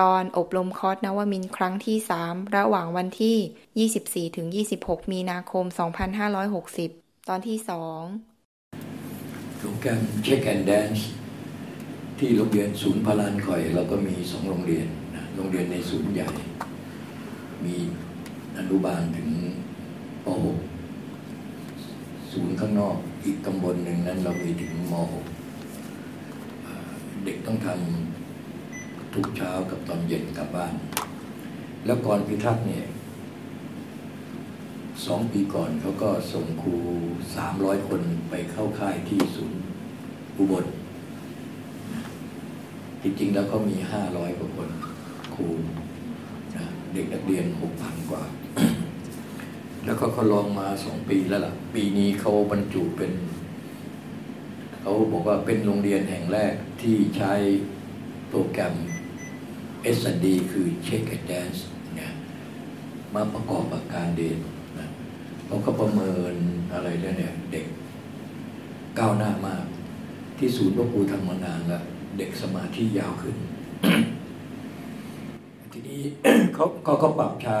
ตอนอบรมคอร์สนวมินครั้งที่ 3 ระหว่างวันที่ 24-26 มีนาคม 2560 ตอนที่ 2โปรแกรม shake and dance ที่โรงเรียนศูนย์พลานคอยเราก็มีสองโรงเรียนนะโรงเรียนในศูนย์ใหญ่ มีอนุบาลถึงป .6 ศูนย์ข้างนอกอีกตำบลหนึ่งนั้นเรามีถึงม .6 เด็กต้องทำ ทุกเช้ากับตอนเย็นกลับบ้าน แล้วก่อนพิทักษ์เนี่ยสองปีก่อนเขาก็ส่งครูสามร้อยคนไปเข้าค่ายที่ศูนย์อุบลจริงๆแล้วก็มีห้าร้อยกว่าคนครูเด็กนักเรียนหกพันกว่า แล้วก็เขาลองมาสองปีแล้วล่ะ ปีนี้เขาบรรจุเป็น เขาบอกว่าเป็นโรงเรียนแห่งแรกที่ใช้โปรแกรม S&D คือ Check and Dance เนี่ยมาประกอบกับการเรียนนะเขาก็ประเมินอะไรแล้วเนี่ยเด็กก้าวหน้ามาก ที่ศูนย์พ่อครูทำมานานล้วเด็กสมาธิยาวขึ้น ทีนี้เขาเขาปรับใช้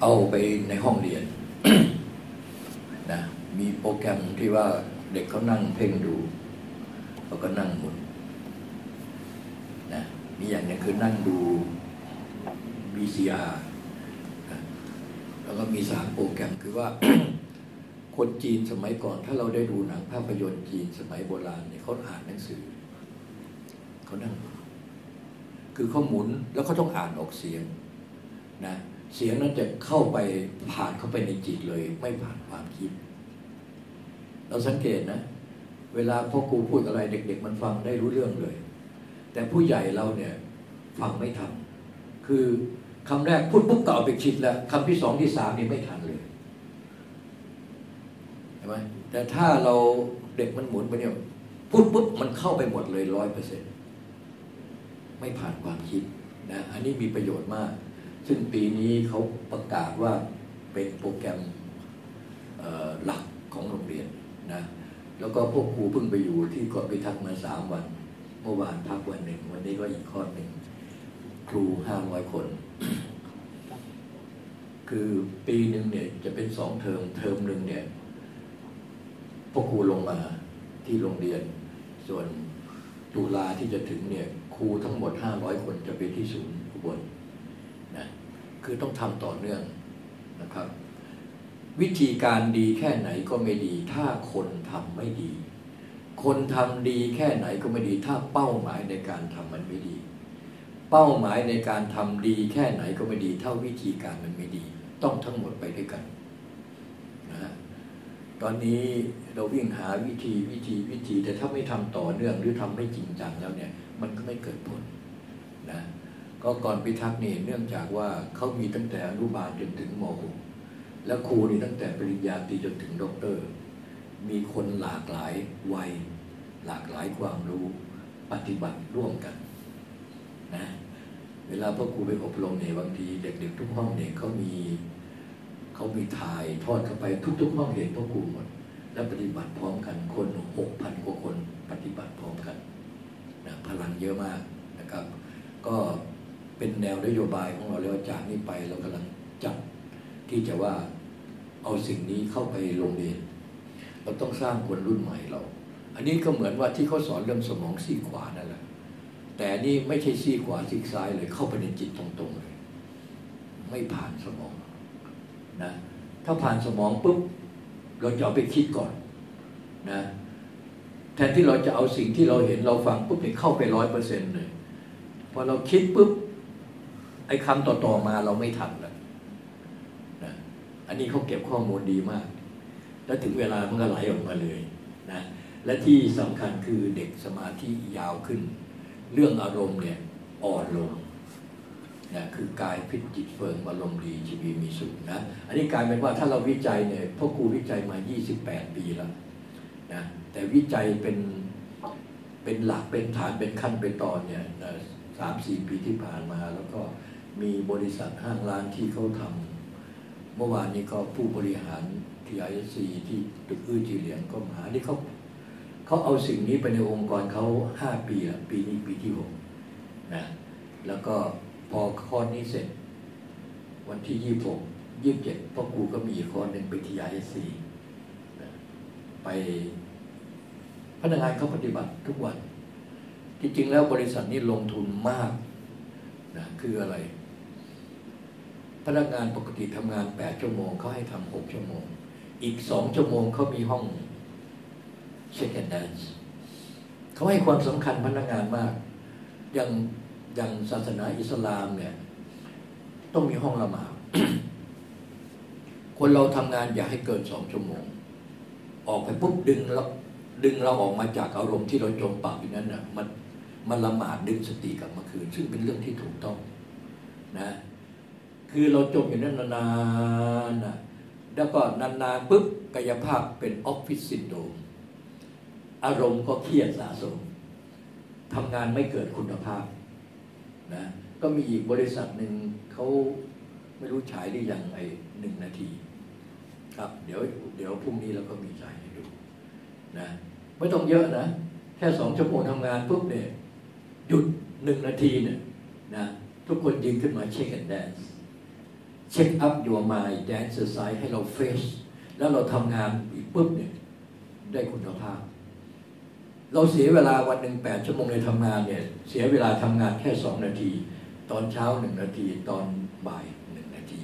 เอาไปในห้องเรียนนะมีโปรแกรมที่ว่าเด็กเขานั่งเพ่งดูเขาก็นั่งหมุน มีอย่างนี้คือนั่งดู VCR แล้วก็มีสามโปรแกรมคือว่า คนจีนสมัยก่อน ถ้าเราได้ดูหนังภาพยนตร์จีนสมัยโบราณเนี่ยเขาอ่านหนังสือเขานั่ง คือเขาหมุนแล้วเขาต้องอ่านออกเสียงนะเสียงนั้นจะเข้าไปผ่านเข้าไปในจิตเลย ไม่ผ่านความคิด เราสังเกตนะ เวลาพ่อครูพูดอะไรเด็ก ๆ มันฟังได้รู้เรื่องเลย แต่ผู้ใหญ่เราเนี่ยฟังไม่ทัน คือคำแรกพูดปุ๊บก็เอาไปคิดแล้วคำที่สองที่สามนี่ไม่ทันเลยช่ไหมแต่ถ้าเราเด็กมันหมุนไปเนี่ยพูดปุ๊บมันเข้าไปหมดเลยร้อยเปอร์เซ็นต์ไม่ผ่านความคิดนะอันนี้มีประโยชน์มาก ซึ่งปีนี้เขาประกาศว่าเป็นโปรแกรมหลักของโรงเรียนนะแล้วก็พวกครูเพิ่งไปอยู่ที่เกาะพิทักษ์มาสามวัน เมื่อวานพักวันหนึ่ง วันนี้ก็อีกข้อหนึ่ง ครูห้าร้อยคน คือปีหนึ่งเนี่ย จะเป็นสองเทอมเทอมหนึ่งเนี่ยพวกครูลงมาที่โรงเรียน ส่วนตุลาที่จะถึงเนี่ย ครูทั้งหมดห้าร้อยคนจะไปที่ศูนย์อุบลนะคือต้องทำต่อเนื่องนะครับ วิธีการดีแค่ไหนก็ไม่ดี ถ้าคนทำไม่ดี คนทำดีแค่ไหนก็ไม่ดีถ้าเป้าหมายในการทำมันไม่ดี เป้าหมายในการทำดีแค่ไหนก็ไม่ดีเท่าวิธีการมันไม่ดี ต้องทั้งหมดไปด้วยกันนะตอนนี้เราวิ่งหาวิธีวิธีวิธี แต่ถ้าไม่ทำต่อเนื่องหรือทำไม่จริงจังแล้วเนี่ย มันก็ไม่เกิดผลนะก็ก่อนพิทักษ์นี่เนื่องจากว่าเขามีตั้งแต่อนุบาลจนถึงม .6 แล้วครูนี่ตั้งแต่ปริญญาตรีจนถึงด็อกเตอร์ มีคนหลากหลายวัย หลากหลายความรู้ปฏิบัติร่วมกันนะเวลาพ่อครูไปอบรมเนี่ยบางทีเด็กๆทุกห้องเนี่ยเขามีเขามีถ่ายทอดเข้าไปทุกๆห้องเห็นพ่อครูหมดและปฏิบัติพร้อมกันคนหกพันกว่าคนปฏิบัติพร้อมกันนะพลังเยอะมากนะครับ ก็เป็นแนวนโยบายของเราแล้วจากนี้ไปเรากำลังจัดที่จะว่าเอาสิ่งนี้เข้าไปโรงเรียน เราต้องสร้างคนรุ่นใหม่เรา อันนี้ก็เหมือนว่าที่เขาสอนเรื่องสมองซีขวานั่นแหละ แต่นี่ไม่ใช่ซีขวาซีซ้ายเลยเข้าไปในจิตตรงๆเลย ไม่ผ่านสมองนะถ้าผ่านสมองปุ๊บเราจะเอาไปคิดก่อนนะแทนที่เราจะเอาสิ่งที่เราเห็นเราฟังปุ๊บเนี่ยเข้าไปร้อยเปอร์เซ็นต์เลยพอเราคิดปุ๊บไอ้คำต่อๆมาเราไม่ทันแล้วนะอันนี้เขาเก็บข้อมูลดีมาก แล้วถึงเวลามันก็ไหลออกมาเลยนะและที่สำคัญคือเด็กสมาธิยาวขึ้น เรื่องอารมณ์เนี่ยอ่อนลงนะคือกายพิจิตเฟิงอารมณ์ดีชีวิตมีสุขนะอันนี้กลายเป็นว่าถ้าเราวิจัยเนี่ยพ่อครูวิจัยมา 28 ปีแล้วนะแต่วิจัยเป็นเป็นหลักเป็นฐานเป็นขั้นเป็นตอนเนี่ยสามสี่ปีที่ผ่านมา แล้วก็มีบริษัทห้างร้านที่เขาทำเมื่อวานนี้ก็ผู้บริหาร ที่ไอซีที่ตึกอื้อจีเหลียงก็มานี่เขาเขาเอาสิ่งนี้ไปในองค์กรเขาห้าปีละปีนี้ปีที่หกแล้วก็พอคอนี้เสร็จ วันที่ยี่หกยี่สิบเจ็ดพ่อครูก็มีคอร์สหนึ่งไปทีไอซีไปพนักงานเขาปฏิบัติทุกวัน จริงๆแล้วบริษัทนี้ลงทุนมากนะคืออะไร พนักงานปกติทำงานแปดชั่วโมงเขาให้ทำหกชั่วโมง อีกสองชั่วโมงเขามีห้อง shake and dance เขาให้ความสำคัญพนักงานมาก อย่างอย่างศาสนาอิสลามเนี่ย ต้องมีห้องละหมาดคนเราทำงานอย่าให้เกินสองชั่วโมง ออกไปปุ๊บดึงเราดึงเราออกมาจากอารมณ์ที่เราจมปลักอยู่นั้นน่ะมันมันละหมาดดึงสติกลับมาคืน ซึ่งเป็นเรื่องที่ถูกต้องนะ คือเราจมอยู่นั้นนานๆนะ แล้วก็นานๆปุ๊บกายภาพเป็นออฟฟิศซินโดมอารมณ์ก็เครียดสะสมทำงานไม่เกิดคุณภาพนะก็มีอีกบริษัทหนึ่งเขาไม่รู้ฉายได้ยังไงหนึ่งนาที ครับ เดี๋ยวเดี๋ยวพรุ่งนี้เราก็มีฉายให้ดูนะไม่ต้องเยอะนะ แค่สองชั่วโมงทำงานปุ๊บเนี่ยหยุดหนึ่งนาทีเนี่ยนะทุกคนยืนขึ้นมา shake and dance shake up your mind dancercise ให้เรา fresh แล้วเราทำงานอีกปุ๊บเนี่ยได้คุณภาพ เราเสียเวลาวันหนึ่งแปดชั่วโมงในทำงานเนี่ยเสียเวลาทำงานแค่สองนาที ตอนเช้าหนึ่งนาที ตอนบ่ายหนึ่งนาที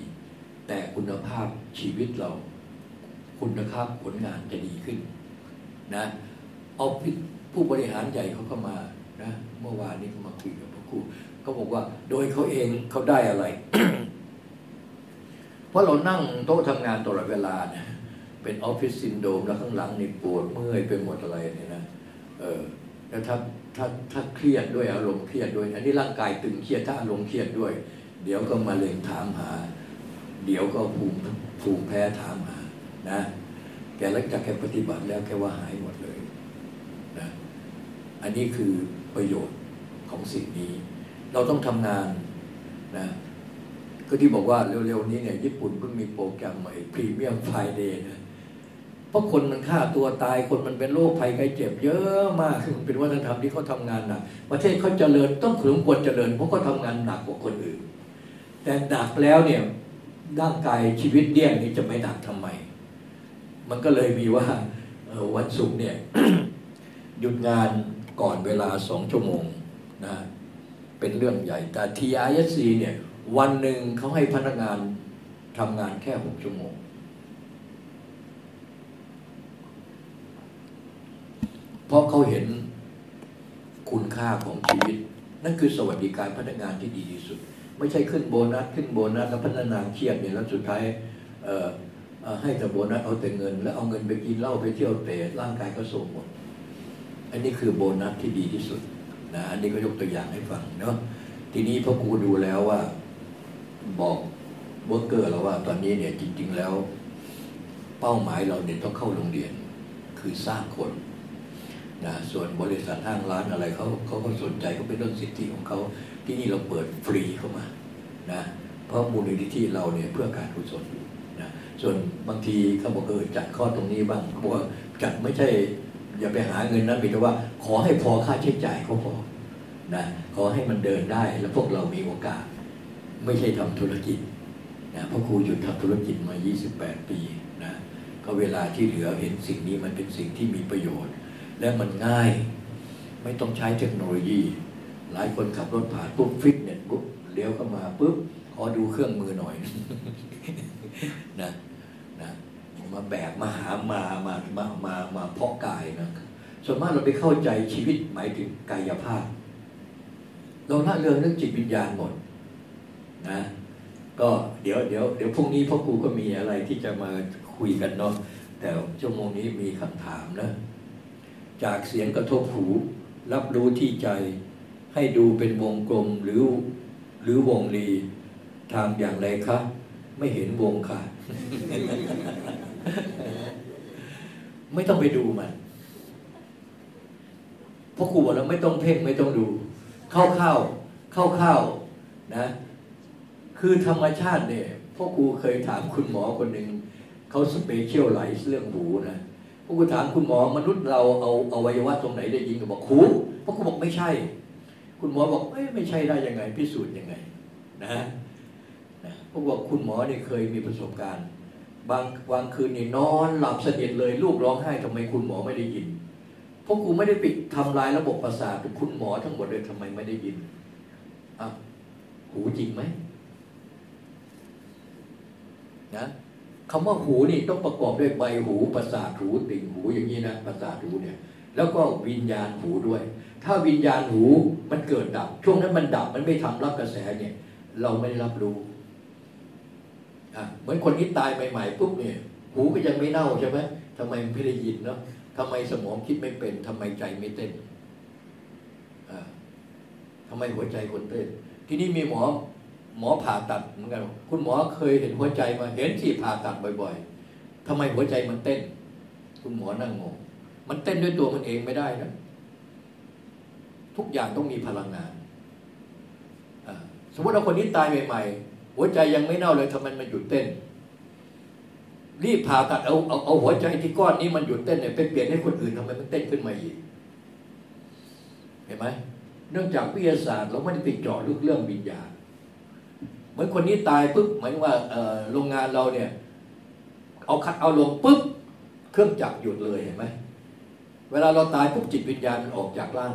แต่คุณภาพชีวิตเรา คุณภาพผลงานจะดีขึ้นนะออฟฟิศผู้บริหารใหญ่เขาก็มานะเมื่อวานนี้เขามาคุยกับพระครูเขาบอกว่าโดยเขาเองเขาได้อะไร ราะเรานั่งโต๊ะทำงานตลอดเวลาเนี่ยเป็นออฟฟิศซินโดรมแล้วข้างหลังนี่ปวดเมื่อยไปหมดอะไรเนี่ยนะเออแล้วถ้าถ้าถ้าเครียดด้วยอารมณ์เครียดด้วย อันนี้ร่างกายตึงเครียดถ้าอารมณ์เครียดด้วย เดี๋ยวก็มาเล็งถามหา เดี๋ยวก็ภูมิภูมิแพ้ถามหานะแกหลังจากแกปฏิบัติแล้วแกว่าหายหมดเลยนะอันนี้คือประโยชน์ของสิ่งนี้ เราต้องทำงานนะ ก็ที่บอกว่าเร็วๆนี้เนี่ยญี่ปุ่นเพิ่งมีโปรแกรมใหม่พรีเมียมไฟเดย์นะเพราะคนมันฆ่าตัวตายคนมันเป็นโรคภัยไข้เจ็บ เยอะมากมันเป็นวัฒนธรรมที่เขาทำงานหนักประเทศเขาเจริญต้องถึงควรเจริญเพราะเขาทำงานหนักกว่าคนอื่น แต่หนักแล้วเนี่ยร่างกายชีวิตเดี่ยงนี้จะไม่หนักทำไม มันก็เลยมีว่าวันศุกร์เนี่ยหยุดงานก่อนเวลาสองชั่วโมงนะเป็นเรื่องใหญ่แต่ TISC เนี่ย วันหนึ่งเขาให้พนักงานทำงานแค่หกชั่วโมง เพราะเขาเห็นคุณค่าของชีวิต นั่นคือสวัสดิการพนักงานที่ดีที่สุด ไม่ใช่ขึ้นโบนัสขึ้นโบนัสแล้วพนักงานเครียดเนี่ยแล้วสุดท้ายให้แต่โบนัสเอาแต่เงิน แล้วเอาเงินไปกินเหล้าไปเที่ยวเตะร่างกายก็โทรมหมด อันนี้คือโบนัสที่ดีที่สุดนะอันนี้ก็ยกตัวอย่างให้ฟังเนาะทีนี้พ่อครูดูแล้วว่า บอก worker เราว่าตอนนี้เนี่ยจริง ๆ แล้ว เป้าหมายเราเนี่ยต้องเข้าโรงเรียนคือสร้างคนนะส่วนบริษัทห้างร้านอะไรเขาเขาก็สนใจเขาเป็นเรื่องสิทธิของเขาที่นี่เราเปิดฟรีเข้ามานะเพราะมูลนิธิเราเนี่ยเพื่อการกุศลนะส่วนบางทีเขาบอกเออจัดข้อตรงนี้บ้างเขาบอกว่าจัดไม่ใช่ อย่าไปหาเงินนะมีแต่ว่า ขอให้พอค่าใช้จ่ายเขาพอนะขอให้มันเดินได้แล้วพวกเรามีโอกาส ไม่ใช่ทำธุรกิจนะเพราะครูหยุดทำธุรกิจมา 28 ปีนะก็เวลาที่เหลือเห็นสิ่งนี้มันเป็นสิ่งที่มีประโยชน์ และมันง่าย ไม่ต้องใช้เทคโนโลยี หลายคนขับรถผ่านปุ๊บฟิตเนสปุ๊บเลี้ยวเข้ามาปุ๊บขอดูเครื่องมือหน่อยนะนะมาแบกมาหามามามามามาเพาะกายนะส่วนมากเราไปเข้าใจชีวิตหมายถึงกายภาพ เราละเรื่องเรื่องจิตวิญญาณหมด นะก็เดี๋ยวเดี๋ยวเดี๋ยวพรุ่งนี้พ่อครูก็มีอะไรที่จะมาคุยกันเนาะแต่ชั่วโมงนี้มีคำถามนะ จากเสียงกระทบหู รับรู้ที่ใจ ให้ดูเป็นวงกลมหรือหรือวงรีทำอย่างไรคะ ไม่เห็นวงค่ะ ไม่ต้องไปดูมันพ่อครูบอกแล้วไม่ต้องเพ่งไม่ต้องดู เข้าเข้าเข้าเข้านะ คือธรรมชาติเนี่ยพ่อครูเคยถามคุณหมอคนหนึ่งเขา specialize เรื่องหูนะพ่อครูถามคุณหมอมนุษย์เราเอาเอาอวัยวะตรงไหนได้ยินก็บอกหูพ่อครูบอกไม่ใช่ คุณหมอบอกเอ้ยไม่ใช่ได้ยังไง พิสูจน์ยังไงนะนะพ่อครูบอกคุณหมอเนี่ยเคยมีประสบการณ์ บางบางคืนนี่นอนหลับสนิทเลยลูกร้องไห้ทำไมคุณหมอไม่ได้ยินพวกกูไม่ได้ปิดทำลายระบบประสาทคุณหมอทั้งหมดเลยทำไมไม่ได้ยินอะหูจริงไหม นะคำว่าหูนี่ต้องประกอบด้วยใบหูประสาทหูติ่งหูอย่างนี้นะประสาทหูเนี่ยแล้วก็วิญญาณหูด้วย ถ้าวิญญาณหูมันเกิดดับ ช่วงนั้นมันดับมันไม่ทำรับกระแสเนี่ย เราไม่รับรู้อะเหมือนคนที่ตายใหม่ๆปุ๊บเนี่ย หูก็ยังไม่เน่าใช่ไหมทำไมไม่ได้ยินเนาะทำไมสมองคิดไม่เป็นทำไมใจไม่เต้นอ่าทำไมหัวใจคนเต้น ที่นี่มีหมอ หมอผ่าตัดเหมือนกันคุณหมอเคยเห็นหัวใจมาเห็นที่ผ่าตัดบ่อย ๆทำไมหัวใจมันเต้น คุณหมอนั่งงงมันเต้นด้วยตัวมันเองไม่ได้นะทุกอย่างต้องมีพลังงานสมมติเราคนนี้ตายใหม่ๆหัวใจยังไม่เน่าเลยทำไมมันหยุดเต้น รีบผ่าตัดเอาเอาเอาหัวใจที่ก้อนนี้มันหยุดเต้นเนี่ยไปเปลี่ยนให้คนอื่นทำไมมันเต้นขึ้นมาอีกเห็นไหมเนื่องจากวิทยาศาสตร์เราไม่ได้ไปเจาะลึกเรื่องวิญญาณ มือนคนนี้ตายปุ๊บหมายว่าโรงงานเราเนี่ย เอาคัดเอาลงปุ๊บเครื่องจักรหยุดเลยเห็นไหมเวลาเราตายปุ๊บจิตวิญญาณมันออกจากร่าง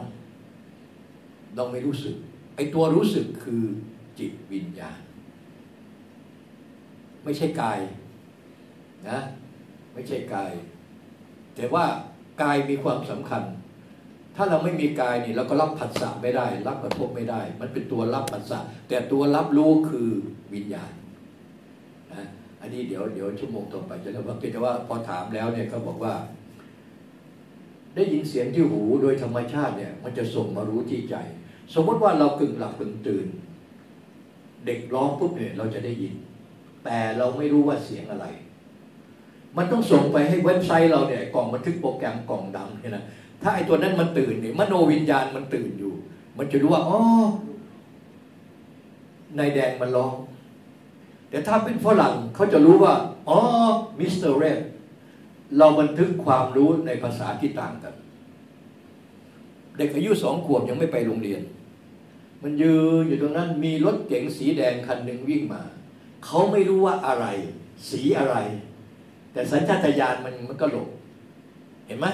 เราไม่รู้สึก ไอ้ตัวรู้สึกคือจิตวิญญาณ ไม่ใช่กายนะ ไม่ใช่กาย แต่ว่ากายมีความสำคัญ ถ้าเราไม่มีกายนี่เราก็รับผัสสะไม่ได้ รับกระทบไม่ได้ มันเป็นตัวรับผัสสะแต่ตัวรับรู้คือวิญญาณนะอันนี้เดี๋ยวเดี๋ยวชั่วโมงต่อไปจะเล่าว่าแต่ว่าพอถามแล้วเนี่ยเขาบอกว่า ได้ยินเสียงที่หูโดยธรรมชาติเนี่ย มันจะส่งมารู้ที่ใจ สมมติว่าเรากึ่งหลับกึ่งตื่น เด็กร้องปุ๊บเนี่ยเราจะได้ยิน แต่เราไม่รู้ว่าเสียงอะไร มันต้องส่งไปให้เว็บไซต์เราเนี่ยกล่องบันทึกโปรแกรมกล่องดำเนี่ยนะ ถ้าไอ้ตัวนั้นมันตื่นเนี่ยมโนวิญญาณมันตื่นอยู่ มันจะรู้ว่าอ๋อนายแดงมันร้อง แต่ถ้าเป็นฝรั่งเขาจะรู้ว่าอ๋อมิสเตอร์เรดเราบันทึกความรู้ในภาษาที่ต่างกัน เด็กอายุสองขวบยังไม่ไปโรงเรียน มันยืนอยู่ตรงนั้นมีรถเก๋งสีแดงคันหนึ่งวิ่งมา เขาไม่รู้ว่าอะไร สีอะไร แต่สัญชาตญาณมันมันก็หลบเห็นไหม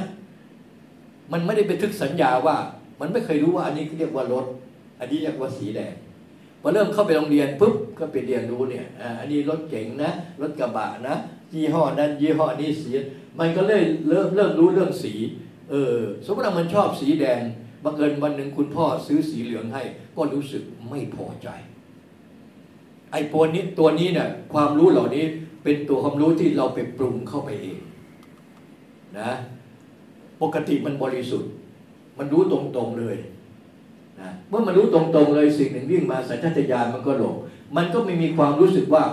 มันไม่ได้ไปทึกสัญญาว่า มันไม่เคยรู้ว่าอันนี้เรียกว่ารถ อันนี้เรียกว่าสีแดงพอเริ่มเข้าไปโรงเรียนปุ๊บก็ไปเรียนรู้เนี่ยอันนี้รถเก๋งนะรถกระบะนะยี่ห้อนั้นยี่ห้อนี้สีมันก็เลยเริ่มเริ่มรู้เรื่องสี เออสมมติว่ามันชอบสีแดงบังเอิญวันหนึ่งคุณพ่อซื้อสีเหลืองให้ ก็รู้สึกไม่พอใจ ไอ้ตัวนี้ตัวนี้เนี่ยความรู้เหล่านี้เป็นตัวความรู้ที่เราไปปรุงเข้าไปเอง นะ ปกติมันบริสุทธิ์ มันรู้ตรงๆเลยนะเมื่อมันรู้ตรงๆเลยสิ่งหนึ่งวิ่งมาสัญชาตญาณมันก็หลงมันก็ไม่มีความรู้สึกว่า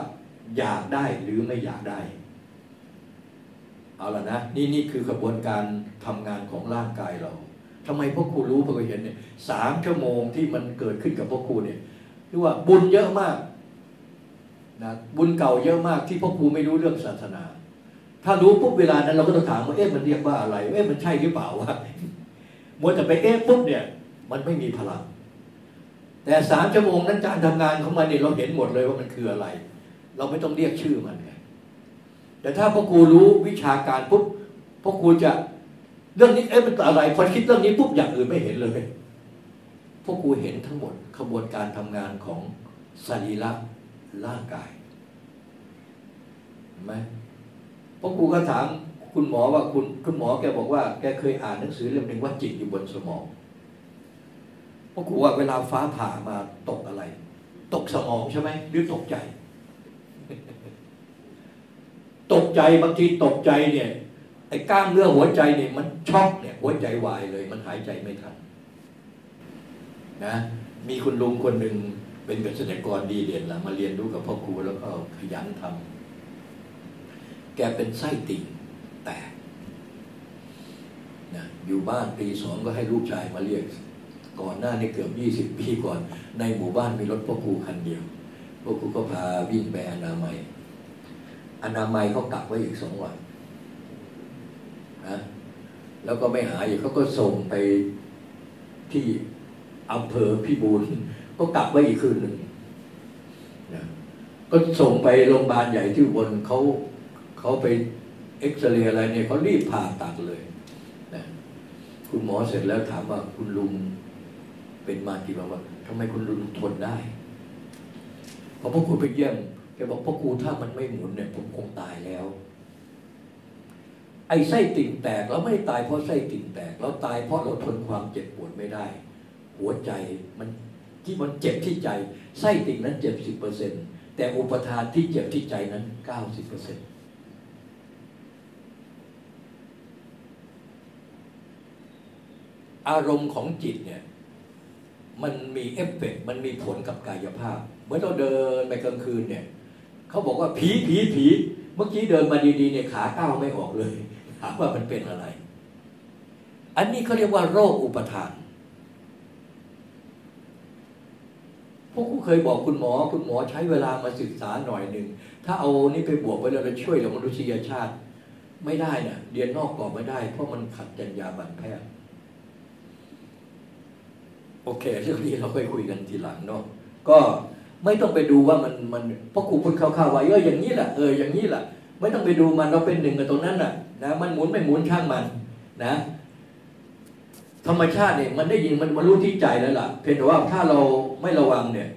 อยากได้หรือไม่อยากได้เอาละนะนี่นี่คือกระบวนการทำงานของร่างกายเราทำไมพวกครูรู้พวกครูเห็นเนี่ยสามชั่วโมงที่มันเกิดขึ้นกับพวกครูเนี่ยคือว่าบุญเยอะมากนะบุญเก่าเยอะมากที่พวกครูไม่รู้เรื่องศาสนา ถ้ารู้ปุ๊บเวลานั้นเราก็ต้องถามว่าเอ๊ะมันเรียกว่าอะไรเอ๊ะมันใช่หรือเปล่าวะมัวแต่ไปเอ๊ะปุ๊บเนี่ย มันไม่มีพลัง แต่สามชั่วโมงนั้นการทำงานของมันเนี่ยเราเห็นหมดเลยว่ามันคืออะไร เราไม่ต้องเรียกชื่อมันไงแต่ถ้าพ่อครูรู้วิชาการปุ๊บพ่อครูจะเรื่องนี้เอ๊ะมันอะไรพอคิดเรื่องนี้ปุ๊บอย่างอื่นไม่เห็นเลยพ่อครูเห็นทั้งหมดขบวนการทำงานของสรีระร่างกายไหม ราะครูก็ถามคุณหมอว่าคุณคุณหมอแกบอกว่าแกเคยอ่านหนังสือเล่มหนึ่งว่าจิตอยู่บนสมองพราะครูว่าเวลาฟ้าผ่ามาตกอะไร ตกสมองใช่ไหมหรือตกใจ ตกใจบางทีตกใจเนี่ยไอ้กล้ามเนื้อหัวใจเนี่ยมันช็อกเนี่ย หัวใจวายเลย มันหายใจไม่ทันนะมีคุณลุงคนหนึ่งเป็นเกษตรกรดีเด่นละมาเรียนรู้กับพ่อครูแล้วก็ขยันทำ แกเป็นไส้ติ่งแตกนะอยู่บ้านปีสองก็ให้ลูกชายมาเรียก ก่อนหน้านี้เกือบยี่สิบปีก่อน ในหมู่บ้านมีรถพ่อครูคันเดียวพ่อครูก็พาวิ่งไปอนามัย อนามัยเขากักไว้อีกสองวันนะแล้วก็ไม่หาอีกเขาก็ส่งไปที่อำเภอพิบูลก็กลับไว้อีกคืนหนึ่งนะก็ส่งไปโรงพยาบาลใหญ่ที่บนเขา เขาไปเอ็กซเรย์อะไรเนี่ยเขารีบผ่าตัดเลยนะคุณหมอเสร็จแล้วถามว่าคุณลุงเป็นมากี่วันว่าทำไมคุณลุงทนได้พอพ่อครูไปเยี่ยมแกบอกพ่อครูถ้ามันไม่หมุนเนี่ย ผมคงตายแล้ว ไอ้ไส้ติ่งแตกเราไม่ตายเพราะไส้ติ่งแตก เราตายเพราะเราทนความเจ็บปวดไม่ได้ หัวใจมันที่มันเจ็บที่ใจไส้ติ่งนั้นเจ็บสิบเปอร์เซ็นต์แต่อุปาทานที่เจ็บที่ใจนั้นเก้าสิบเปอร์เซ็นต์ อารมณ์ของจิตเนี่ยมันมีเอฟเฟกมันมีผลกับกายภาพ เมื่อเราเดินไปกลางคืนเนี่ยเขาบอกว่าผีผีผีเมื่อกี้เดินมาดีๆเนี่ยขาก้าวไม่ออกเลยถามว่ามันเป็นอะไร อันนี้เขาเรียกว่าโรคอุปทานพวกกูเคยบอกคุณหมอ คุณหมอใช้เวลามาศึกษาหน่อยหนึ่ง ถ้าเอานี่ไปบวกไปแล้วจะช่วยเหลือมนุษยชาติ ไม่ได้นะ่ะเรียนนอกกรอบไม่ได้ เพราะมันขัดจรรยาบรรณแพทย์ โอเค เรื่องนี้เราค่อยคุยกันทีหลังเนาะก็ไม่ต้องไปดูว่ามันมันเพราะครูพูดคร่าวๆไว้เอออย่างนี้แหละเอออย่างนี้แหละไม่ต้องไปดูมันเราเป็นหนึ่งกับตรงนั้นน่ะนะมันหมุนไม่หมุนช่างมันนะ ธรรมชาติเนี่ยมันได้ยินมันมันรู้ที่ใจแล้วล่ะ เพียงแต่ว่าถ้าเราไม่ระวังเนี่ย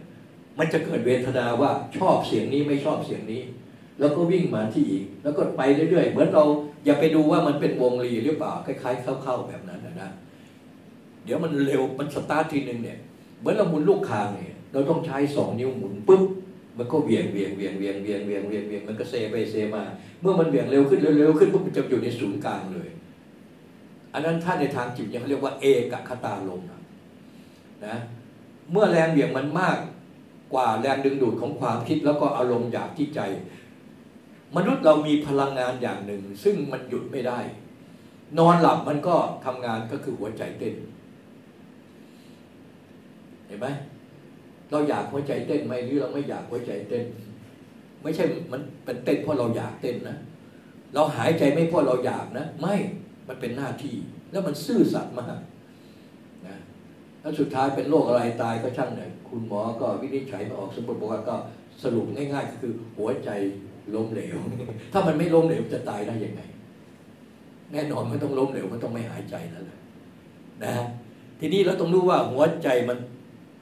มันจะเกิดเวทนาว่าชอบเสียงนี้ไม่ชอบเสียงนี้ แล้วก็วิ่งมาที่อีก แล้วก็ไปเรื่อยๆ เหมือนเราอย่าไปดูว่ามันเป็นวงรีหรือเปล่าคล้ายๆเข้าๆแบบนั้นนะ ดี๋ยวมันเร็วมันสตาร์ททีหนึ่งเนี่ยเหมือนเราหมุนลูกคางเนี่ยเราต้องใช้สองนิ้วหมุนปุ๊บมันก็เวียงเวียงเวียงเวียงเวียงเวียงเวียงเวียงมันก็เซไปเซมา เมื่อมันเวียงเร็วขึ้นเร็วขึ้นปุ๊บมันจะอยู่ในศูนย์กลางเลย อันนั้นถ้าในทางจิตเขาเรียกว่าเอกคตาลมนะเมื่อแรงเวียงมันมากกว่าแรงดึงดูดของความคิดแล้วก็อารมณ์อยากที่ใจ มนุษย์เรามีพลังงานอย่างหนึ่ง ซึ่งมันหยุดไม่ได้ นอนหลับมันก็ทำงานก็คือหัวใจเต้น เห็นไหมเราอยากหัวใจเต้นไหมหรือเราไม่อยากหัวใจเต้น ไม่ใช่มันเป็นเต้นเพราะเราอยากเต้นนะเราหายใจไม่เพราะเราอยากนะ ไม่มันเป็นหน้าที่ แล้วมันซื่อสัตย์มากนะแล้วสุดท้ายเป็นโรคอะไรตายก็ช่างเนี่ยคุณหมอก็วินิจฉัยมาออกสมบูรณ์บอกว่าก็สรุปง่ายๆก็คือหัวใจล้มเหลว ถ้ามันไม่ล้มเหลวจะตายได้ยังไง แน่นอนมันต้องล้มเหลวมันต้องไม่หายใจนั่นแหละนะทีนี้เราต้องรู้ว่าหัวใจมัน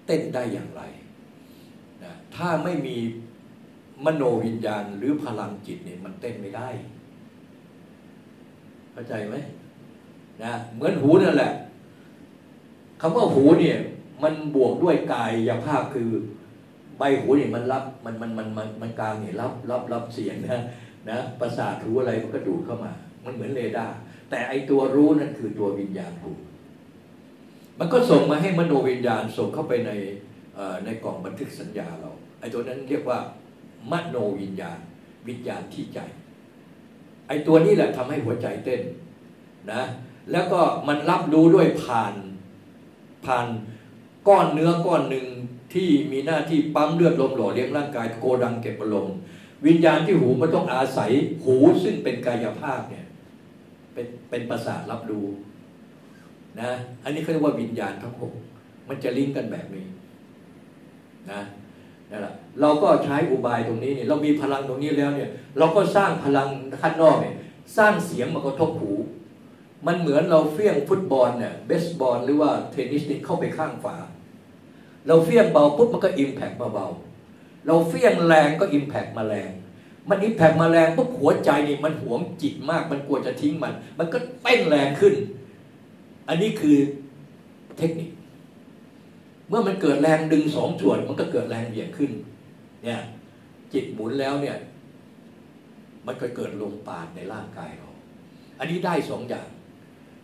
เต้นได้อย่างไรนะถ้าไม่มีมโนวิญญาณหรือพลังจิตเนี่ยมันเต้นไม่ได้ เข้าใจไหมนะเหมือนหูนั่นแหละคำว่าหูเนี่ย มันบวกด้วยกายยภาพคือใบหูเนี่ยมันรับมันมันมันมันมันกลางเนี่ยรับรับรับเสียงนะนะประสาทหูอะไรมันก็ดูดเข้ามา มันเหมือนเรดาร์แต่ไอตัวรู้นั่นคือตัววิญญาณหู มันก็ส่งมาให้มโนวิญญาณส่งเข้าไปในในกล่องบันทึกสัญญาเราไอ้ตัวนั้นเรียกว่ามโนวิญญาณ วิญญาณที่ใจ ไอ้ตัวนี้แหละทำให้หัวใจเต้นนะแล้วก็มันรับรู้ด้วยผ่านผ่านก้อนเนื้อก้อนหนึ่งที่มีหน้าที่ปั๊มเลือดลมหล่อเลี้ยงร่างกายโกดังเก็บอารมณ์วิญญาณที่หูมันต้องอาศัยหูซึ่งเป็นกายภาพเนี่ยเป็นเป็นประสาทรับรู้ นะอันนี้เขาเรียกว่าวิญญาณทั้งหกมันจะลิงก์กันแบบนี้นะนั่นแหละเราก็ใช้อุบายตรงนี้เนี่ยเรามีพลังตรงนี้แล้วเนี่ย เราก็สร้างพลังข้างนอกเนี่ยสร้างเสียงมากระทบหู มันเหมือนเราเฟี้ยงฟุตบอลเนี่ยเบสบอลหรือว่าเทนนิสนี่เข้าไปข้างฝา เราเฟี้ยงเบาปุ๊บมันก็อิมแพกมาเบาเราเฟี้ยงแรงก็อิมแพกมาแรงมันอิมแพกมาแรงปุ๊บหัวใจนี่มันหวงจิตมาก มันกลัวจะทิ้งมัน มันก็เต้นแรงขึ้น อันนี้คือเทคนิค เมื่อมันเกิดแรงดึงสองส่วน มันก็เกิดแรงเบี่ยงขึ้น เนี่ย จิตหมุนแล้วเนี่ย มันก็เกิดลมปานในร่างกายเรา อันนี้ได้สองอย่าง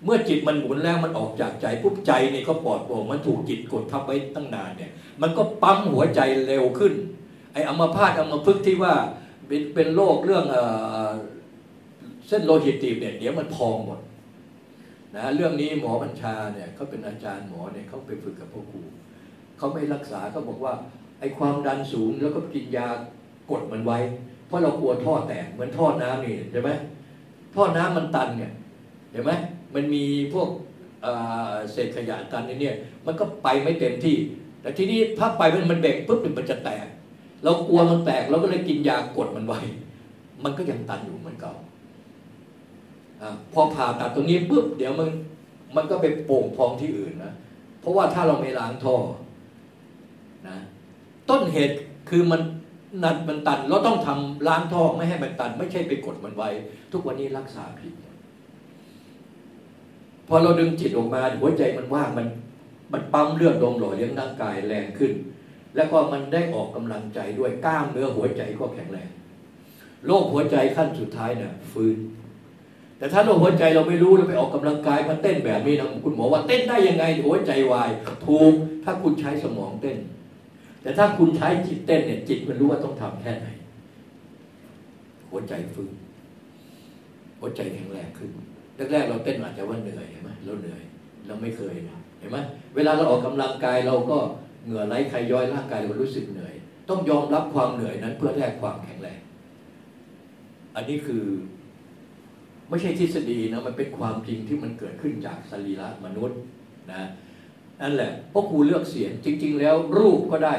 เมื่อจิตมันหมุนแล้วมันออกจากใจปุ๊บใจเนี่ยก็ปลอดโปร่งมันถูกจิตกดทับไว้ตั้งนานเนี่ย มันก็ปั๊มหัวใจเร็วขึ้น ไอ้อัมพาตอัมพฤกษ์ที่ว่าเป็นเป็นโรคเรื่องเส้นโลหิตตีบเนี่ยเดี๋ยวมันพองหมด นะเรื่องนี้หมอบัญชาเนี่ยเขาเป็นอาจารย์หมอเนี่ยเขาไปฝึกกับพ่อครูเขาไม่รักษาเขาบอกว่าไอ้ความดันสูงแล้วก็กินยากดมันไว้ เพราะเรากลัวท่อแตกเหมือนท่อน้ำนี่ใช่ไหมท่อน้ำมันตันเนี่ยเห็นไหมมันมีพวกเศษขยะตันเนี่ย มันก็ไปไม่เต็มที่ แต่ทีนี้ถ้าไปมันมันเบรกปุ๊บมันจะแตก เรากลัวมันแตกเราก็เลยกินยากดมันไว้ มันก็ยังตันอยู่เหมือนเก่า พอผ่าตัดตรงนี้ปุ๊บเดี๋ยวมันมันก็ไปโป่งพองที่อื่นนะเพราะว่าถ้าเราไม่ล้างท่อนะต้นเหตุคือมันนัดมันตันเราต้องทำล้างท่อไม่ให้มันตัน ไม่ใช่ไปกดมันไว้ ทุกวันนี้รักษาผิด พอเราดึงจิตออกมาหัวใจมันว่างมัน มันปั๊มเลือดลมหล่อเลี้ยงร่างกายแรงขึ้น แล้วก็มันได้ออกกำลังใจด้วยกล้ามเนื้อหัวใจก็แข็งแรงโรคหัวใจขั้นสุดท้ายเนี่ยฟื้น แต่ถ้าโรคหัวใจเราไม่รู้เราไปออกกำลังกายมาเต้นแบบนี้นะคุณหมอว่าเต้นได้ยังไงหัวใจวายถูกถ้าคุณใช้สมองเต้น แต่ถ้าคุณใช้จิตเต้นเนี่ย จิตมันรู้ว่าต้องทำแค่ไหน หัวใจฟื้นหัวใจแข็งแรงขึ้นแรกๆเราเต้นอาจจะว่าเหนื่อยเห็นไหมเราเหนื่อย เราไม่เคยเห็นไหมเวลาเราออกกำลังกายเราก็เหงื่อไหลใครย้อยร่างกายเรารู้สึกเหนื่อย ต้องยอมรับความเหนื่อยนั้นเพื่อแลกความแข็งแรง อันนี้คือ ไม่ใช่ทฤษฎีนะมันเป็นความจริงที่มันเกิดขึ้นจากสรีระมนุษย์นะนั่นแหละพราะครูเลือกเสียงจริง ๆ แล้วรูปก็ได้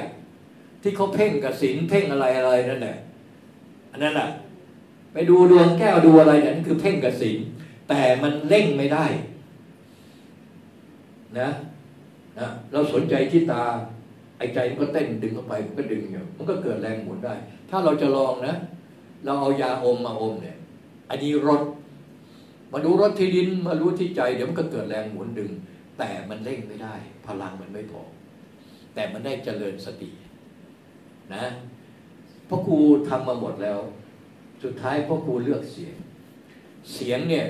ที่เขาเพ่งกับศิลเพ่งอะไรอะไรนั่นแหละอันนั้นแหละไปดูดวงแก้วดูอะไรเนี่ยนั่นคือเพ่งกับศิลแต่มันเร่งไม่ได้นะนะเราสนใจที่ตาไอ้ใจมันก็เต้นดึงเข้าไปมันก็ดึงอยู่มันก็เกิดแรงหมุนได้ ถ้าเราจะลองนะ เราเอายาอมมาอมเนี่ย อันนี้รถ มาดูรถที่ดินมารู้ที่ใจ เดี๋ยวมันก็เกิดแรงหมุนดึง แต่มันเร่งไม่ได้ พลังมันไม่พอ แต่มันได้เจริญสตินะเพราะครูทำมาหมดแล้ว สุดท้ายพ่อครูเลือกเสียง เสียงเนี่ย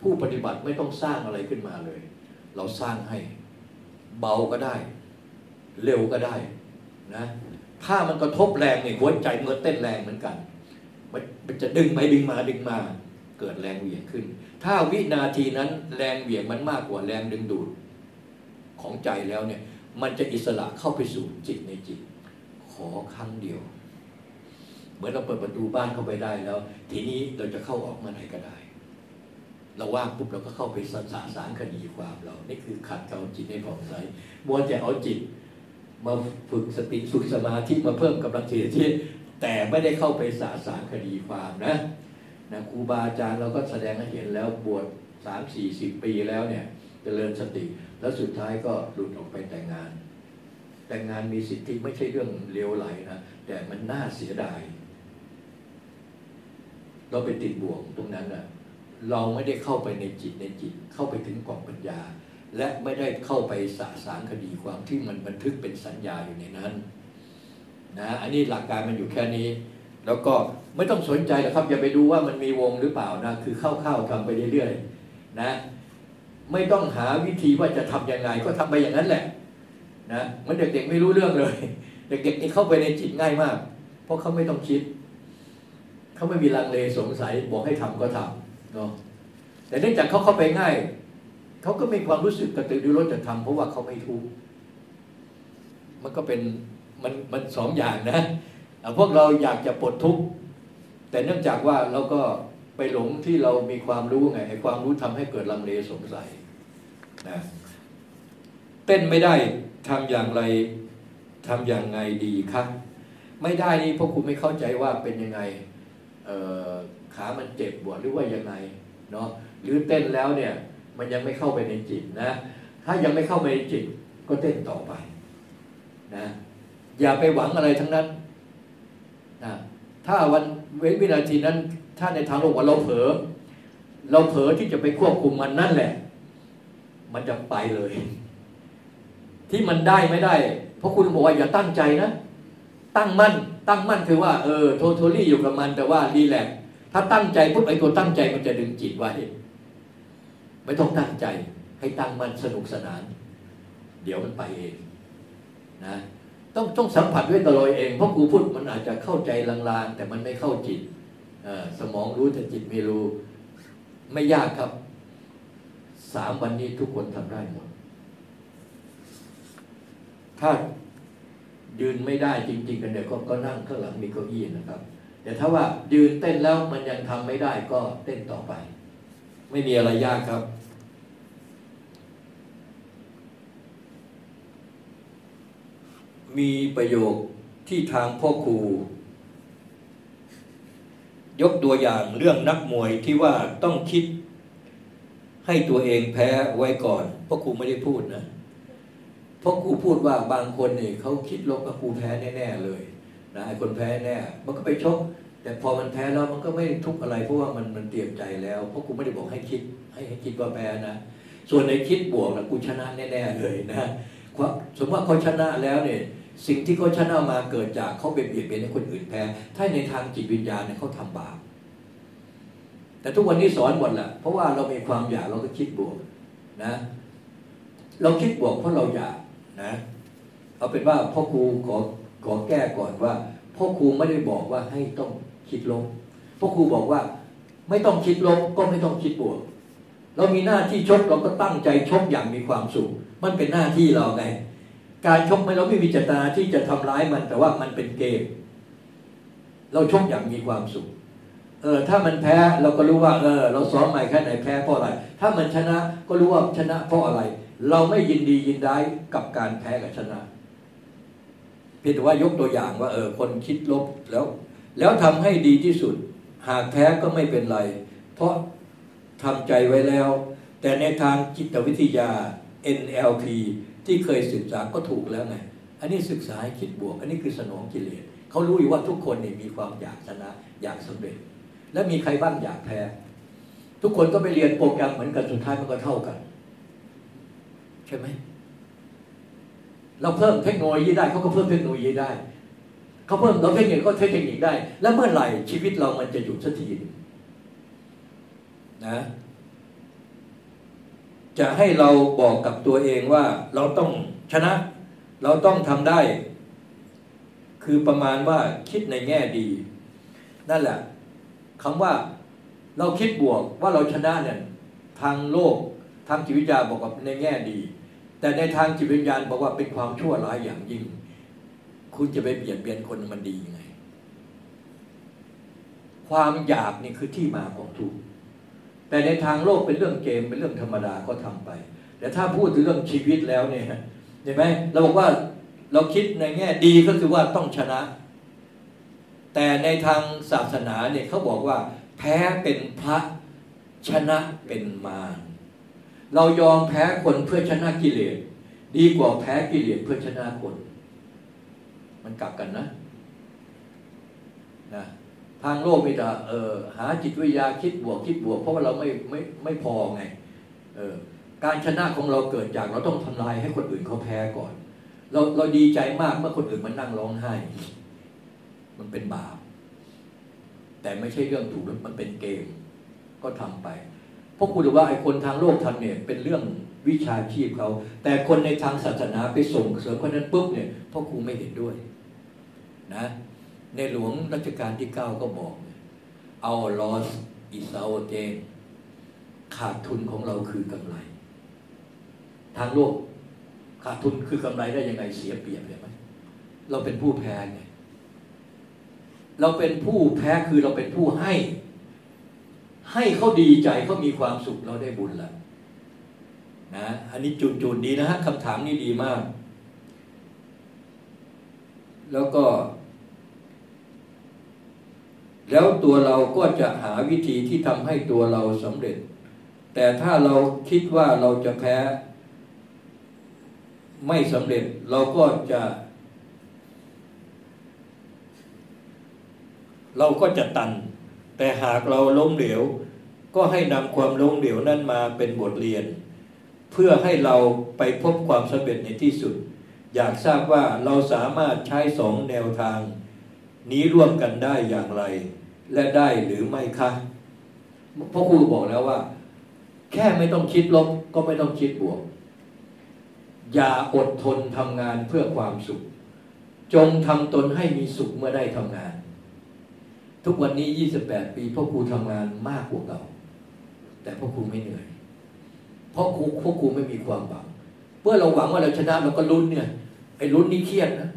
ผู้ปฏิบัติไม่ต้องสร้างอะไรขึ้นมาเลย เราสร้างให้ เบาก็ได้ เร็วก็ได้นะถ้ามันกระทบแรงเนี่ยหัวใจมันเต้นแรงเหมือนกัน มันจะดึงไปดึงมาดึงมา เกิดแรงเหวี่ยงขึ้น ถ้าวินาทีนั้นแรงเหวี่ยงมันมากกว่าแรงดึงดูดของใจแล้วเนี่ย มันจะอิสระเข้าไปสู่จิตในจิต ขอครั้งเดียว เหมือนเราเปิดประตูบ้านเข้าไปได้แล้ว ทีนี้เราจะเข้าออกเมื่อไหร่ก็ได้ เราว่างปุ๊บเราก็เข้าไปสาสารคดีความเรา นี่คือขัดเกลาจิตให้ผ่องใสมัวแต่เอาจิต มาฝึกสติฝึกสมาธิมาเพิ่มกำลังจิตที่แต่ไม่ได้เข้าไปสาสารคดีความนะ นะครูบาอาจารย์เราก็แสดงให้เห็นแล้วบวชสามสี่สิบปีแล้วเนี่ยจเจริญสติ แล้วสุดท้ายก็หลุดออกไปแต่งงาน แต่งงานมีสิทธิไม่ใช่เรื่องเลวไหลนะ แต่มันน่าเสียดาย เราไปติดบ่วงตรงนั้นนะเราไม่ได้เข้าไปในจิตในจิต เข้าไปถึงกล่องปัญญา และไม่ได้เข้าไปสาสารคดีความที่มันบันทึกเป็นสัญญาอยู่ในนั้นนะอันนี้หลักการมันอยู่แค่นี้ แล้วก็ ไม่ต้องสนใจหรอกครับ อย่าไปดูว่ามันมีวงหรือเปล่านะคือเข้าๆทำไปเรื่อยๆนะ ไม่ต้องหาวิธีว่าจะทํำยังไงก็ทำไปอย่างนั้นแหละนะมันเด็กๆไม่รู้เรื่องเลย เด็กๆนี่เข้าไปในจิตง่ายมาก เพราะเขาไม่ต้องคิดเขาไม่มีลังเลสงสัยบอกให้ทำก็ทำเนาะแต่เนื่องจากเขาเข้าไปง่ายเขาก็มีความรู้สึกกระตือรือร้นจะทำเพราะว่าเขาไม่ทุกข์มันก็เป็นมันมันสองอย่างนะพวกเราอยากจะปลดทุกข์ แต่เนื่องจากว่าเราก็ไปหลงที่เรามีความรู้ไงไอ้ความรู้ทำให้เกิดลังเลสงสัยนะเต้นไม่ได้ทำอย่างไรทำอย่างไงดีครับไม่ได้นี่พวกคุณไม่เข้าใจว่าเป็นยังไงขามันเจ็บปวดหรือว่ายังไงเนาะหรือเต้นแล้วเนี่ยมันยังไม่เข้าไปในจิตนะ ถ้ายังไม่เข้าไปในจิตก็เต้นต่อไปนะอย่าไปหวังอะไรทั้งนั้นนะถ้าวัน ว้นวินาทีนั้น ถ้าในทางโลกว่าเราเผลอเราเผลอที่จะไปควบคุมมันนั่นแหละ มันจะไปเลย ที่มันได้ไม่ได้ เพราะคุณบอกว่าอย่าตั้งใจนะ ตั้งมั่น ตั้งมั่นคือว่าเออโทโทลี่อยู่กับมันแต่ว่าดีแลกถ้าตั้งใจปุ๊บไอ้ตัวตั้งใจมันจะดึงจิตไว้ไม่ต้องตั้งใจ ให้ตั้งมั่นสนุกสนาน เดี๋ยวมันไปเองนะ ต้องต้องสัมผัสด้วยตัวเองเพราะครูพูดมันอาจจะเข้าใจลางๆ แต่มันไม่เข้าจิตสมองรู้แต่จิตไม่รู้ ไม่ยากครับสามวันนี้ทุกคนทำได้หมด ถ้ายืนไม่ได้จริง ๆ กันเดี๋ยวก็นั่งข้างหลังมีเก้าอี้นะครับ แต่ถ้าว่ายืนเต้นแล้วมันยังทำไม่ได้ก็เต้นต่อไป ไม่มีอะไรยากครับ มีประโยคที่ทางพ่อครู ยกตัวอย่างเรื่องนักมวยที่ว่าต้องคิด ให้ตัวเองแพ้ไว้ก่อนพ่อครูไม่ได้พูดนะพ่อครูพูดว่าบางคนเนี่ยเขาคิดลบกับครูแพ้แน่ๆเลยนะไอ้คนแพ้แน่มันก็ไปชกแต่พอมันแพ้แล้วมันก็ไม่ทุกข์อะไรเพราะว่ามันมันเตรียมใจแล้วพ่อครูไม่ได้บอกให้คิด ให้ให้คิดว่าแพ้นะส่วนในคิดบวกนะกูชนะแน่ๆเลยนะสมมติว่าเขาชนะแล้วเนี่ย สิ่งที่เขาชนะมาเกิดจากเขาเบียดเบียนให้คนอื่นแพ้ ถ้าในทางจิตวิญญาณเนี่ยเขาทำบาป แต่ทุกวันนี้สอนหมดแหละเพราะว่าเรามีความอยากเราก็คิดบวกนะ เราคิดบวกเพราะเราอยากนะเอาเป็นว่าพ่อครูขอขอแก้ก่อนว่าพ่อครูไม่ได้บอกว่าให้ต้องคิดลบพ่อครูบอกว่า ไม่ต้องคิดลบก็ไม่ต้องคิดบวก เรามีหน้าที่ชกเราก็ตั้งใจชกอย่างมีความสุข มันเป็นหน้าที่เราไง การชกไม่เราไม่มีเจตนาที่จะทำร้ายมันแต่ว่ามันเป็นเกม เราชกอย่างมีความสุข เออ ถ้ามันแพ้เราก็รู้ว่า เออ เราซ้อมใหม่แค่ไหนแพ้เพราะอะไร ถ้ามันชนะก็รู้ว่าชนะเพราะอะไร เราไม่ยินดียินได้กับการแพ้กับชนะเพียงแต่ว่ายกตัวอย่างว่า เออ คนคิดลบแล้ว แล้วทำให้ดีที่สุด หากแพ้ก็ไม่เป็นไร เพราะทำใจไว้แล้ว แต่ในทางจิตวิทยา NLP ที่เคยศึกษาก็ถูกแล้วไง อันนี้ศึกษาให้คิดบวก อันนี้คือสนองกิเลสเขารู้อยู่ว่าทุกคนนี่มีความอยากชนะอยากสำเร็จ และมีใครบ้างอยากแพ้ ทุกคนก็ไปเรียนโปรแกรมเหมือนกันสุดท้ายมันก็เท่ากัน ใช่ไหมเราเพิ่มเทคโนโลยีได้เขาก็เพิ่มเทคโนโลยีได้เขาเพิ่มเราเทคนิคก็เทคนิคได้ แล้วเมื่อไหร่ชีวิตเรามันจะหยุดสักทีนะ จะให้เราบอกกับตัวเองว่าเราต้องชนะ เราต้องทำได้ คือประมาณว่าคิดในแง่ดี นั่นแหละคำว่าเราคิดบวกว่าเราชนะเนี่ยทางโลกทางจิตวิทยาบอกว่าในแง่ดี แต่ในทางจิตวิญญาณบอกว่าเป็นความชั่วร้ายอย่างยิ่ง คุณจะไปเบียดเบียนคนมันดียังไง ความอยากนี่คือที่มาของทุกข์ แต่ในทางโลกเป็นเรื่องเกมเป็นเรื่องธรรมดาก็ทำไป แต่ถ้าพูดถึงเรื่องชีวิตแล้วเนี่ยเห็นไหมเราบอกว่าเราคิดในแง่ดีก็คือว่าต้องชนะ แต่ในทางศาสนาเนี่ยเขาบอกว่า แพ้เป็นพระชนะเป็นมารเรายอมแพ้คนเพื่อชนะกิเลสดีกว่าแพ้กิเลสเพื่อชนะคน มันกลับกันนะนะ ทางโลกมีแต่เออหาจิตวิทยาคิดบวกคิดบวก เพราะว่าเราไม่ไม่ไม่พอไงเออการชนะของเราเกิดจากเราต้องทำลายให้คนอื่นเขาแพ้ก่อน เราเราดีใจมากเมื่อคนอื่นมันนั่งร้องไห้ มันเป็นบาป แต่ไม่ใช่เรื่องถูกมันเป็นเกม ก็ทำไปเพราะคุณรู้ว่าไอ้คนทางโลกทำเนี่ยเป็นเรื่องวิชาชีพเขา แต่คนในทางศาสนาไปส่งเสริมคนนั้นปุ๊บเนี่ยพ่อครูไม่เห็นด้วย นะ ในหลวงรัชกาลที่เก้าก็บอก เอาลอสอิสาโอเจนขาดทุนของเราคือกำไร ทางโลกขาดทุนคือกำไรได้ยังไงเสียเปรียบเห็นไหมเราเป็นผู้แพ้ไงเราเป็นผู้แพ้คือเราเป็นผู้ให้ ให้เขาดีใจเขามีความสุขเราได้บุญแล้วนะอันนี้จุดจุดดีนะฮะคำถามนี้ดีมาก แล้วก็ แล้วตัวเราก็จะหาวิธีที่ทำให้ตัวเราสำเร็จ แต่ถ้าเราคิดว่าเราจะแพ้ ไม่สำเร็จเราก็จะ เราก็จะตัน แต่หากเราล้มเหลว ก็ให้นำความล้มเหลวนั้นมาเป็นบทเรียน เพื่อให้เราไปพบความสำเร็จในที่สุด อยากทราบว่าเราสามารถใช้สองแนวทาง นี้ร่วมกันได้อย่างไร และได้หรือไม่คะพ่อครูบอกแล้วว่า แค่ไม่ต้องคิดลบก็ไม่ต้องคิดบวก อย่าอดทนทำงานเพื่อความสุข จงทำตนให้มีสุขเมื่อได้ทำงาน ทุกวันนี้ 28 ปีพ่อครูทำงานมากกว่าเก่า แต่พ่อครูไม่เหนื่อย เพราะครูพ่อครูไม่มีความหวังเมื่อเราหวังว่าเราชนะเราก็ลุ้นเนี่ยไอ้ลุ้นนี่เครียดนะ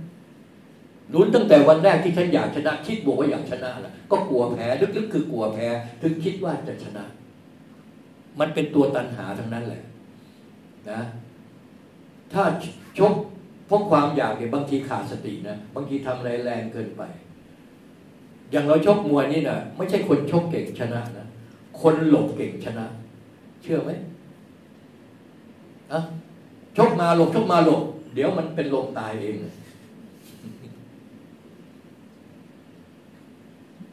ลุ้นตั้งแต่วันแรกที่ฉันอยากชนะ คิดบวกว่าอยากชนะแล้วก็กลัวแพ้ลึกๆคือกลัวแพ้ถึงคิดว่าจะชนะ มันเป็นตัวตันหาทั้งนั้นแหละ นะ ถ้าชกเพราะความอยากเนี่ยบางทีขาดสตินะบางทีทำอะไรแรงเกินไป อย่างเราชกมวยนี่นะไม่ใช่คนชกเก่งชนะนะคนหลบเก่งชนะ เชื่อไหมอะชกมาหลบชกมาหลบ เดี๋ยวมันเป็นลมตายเอง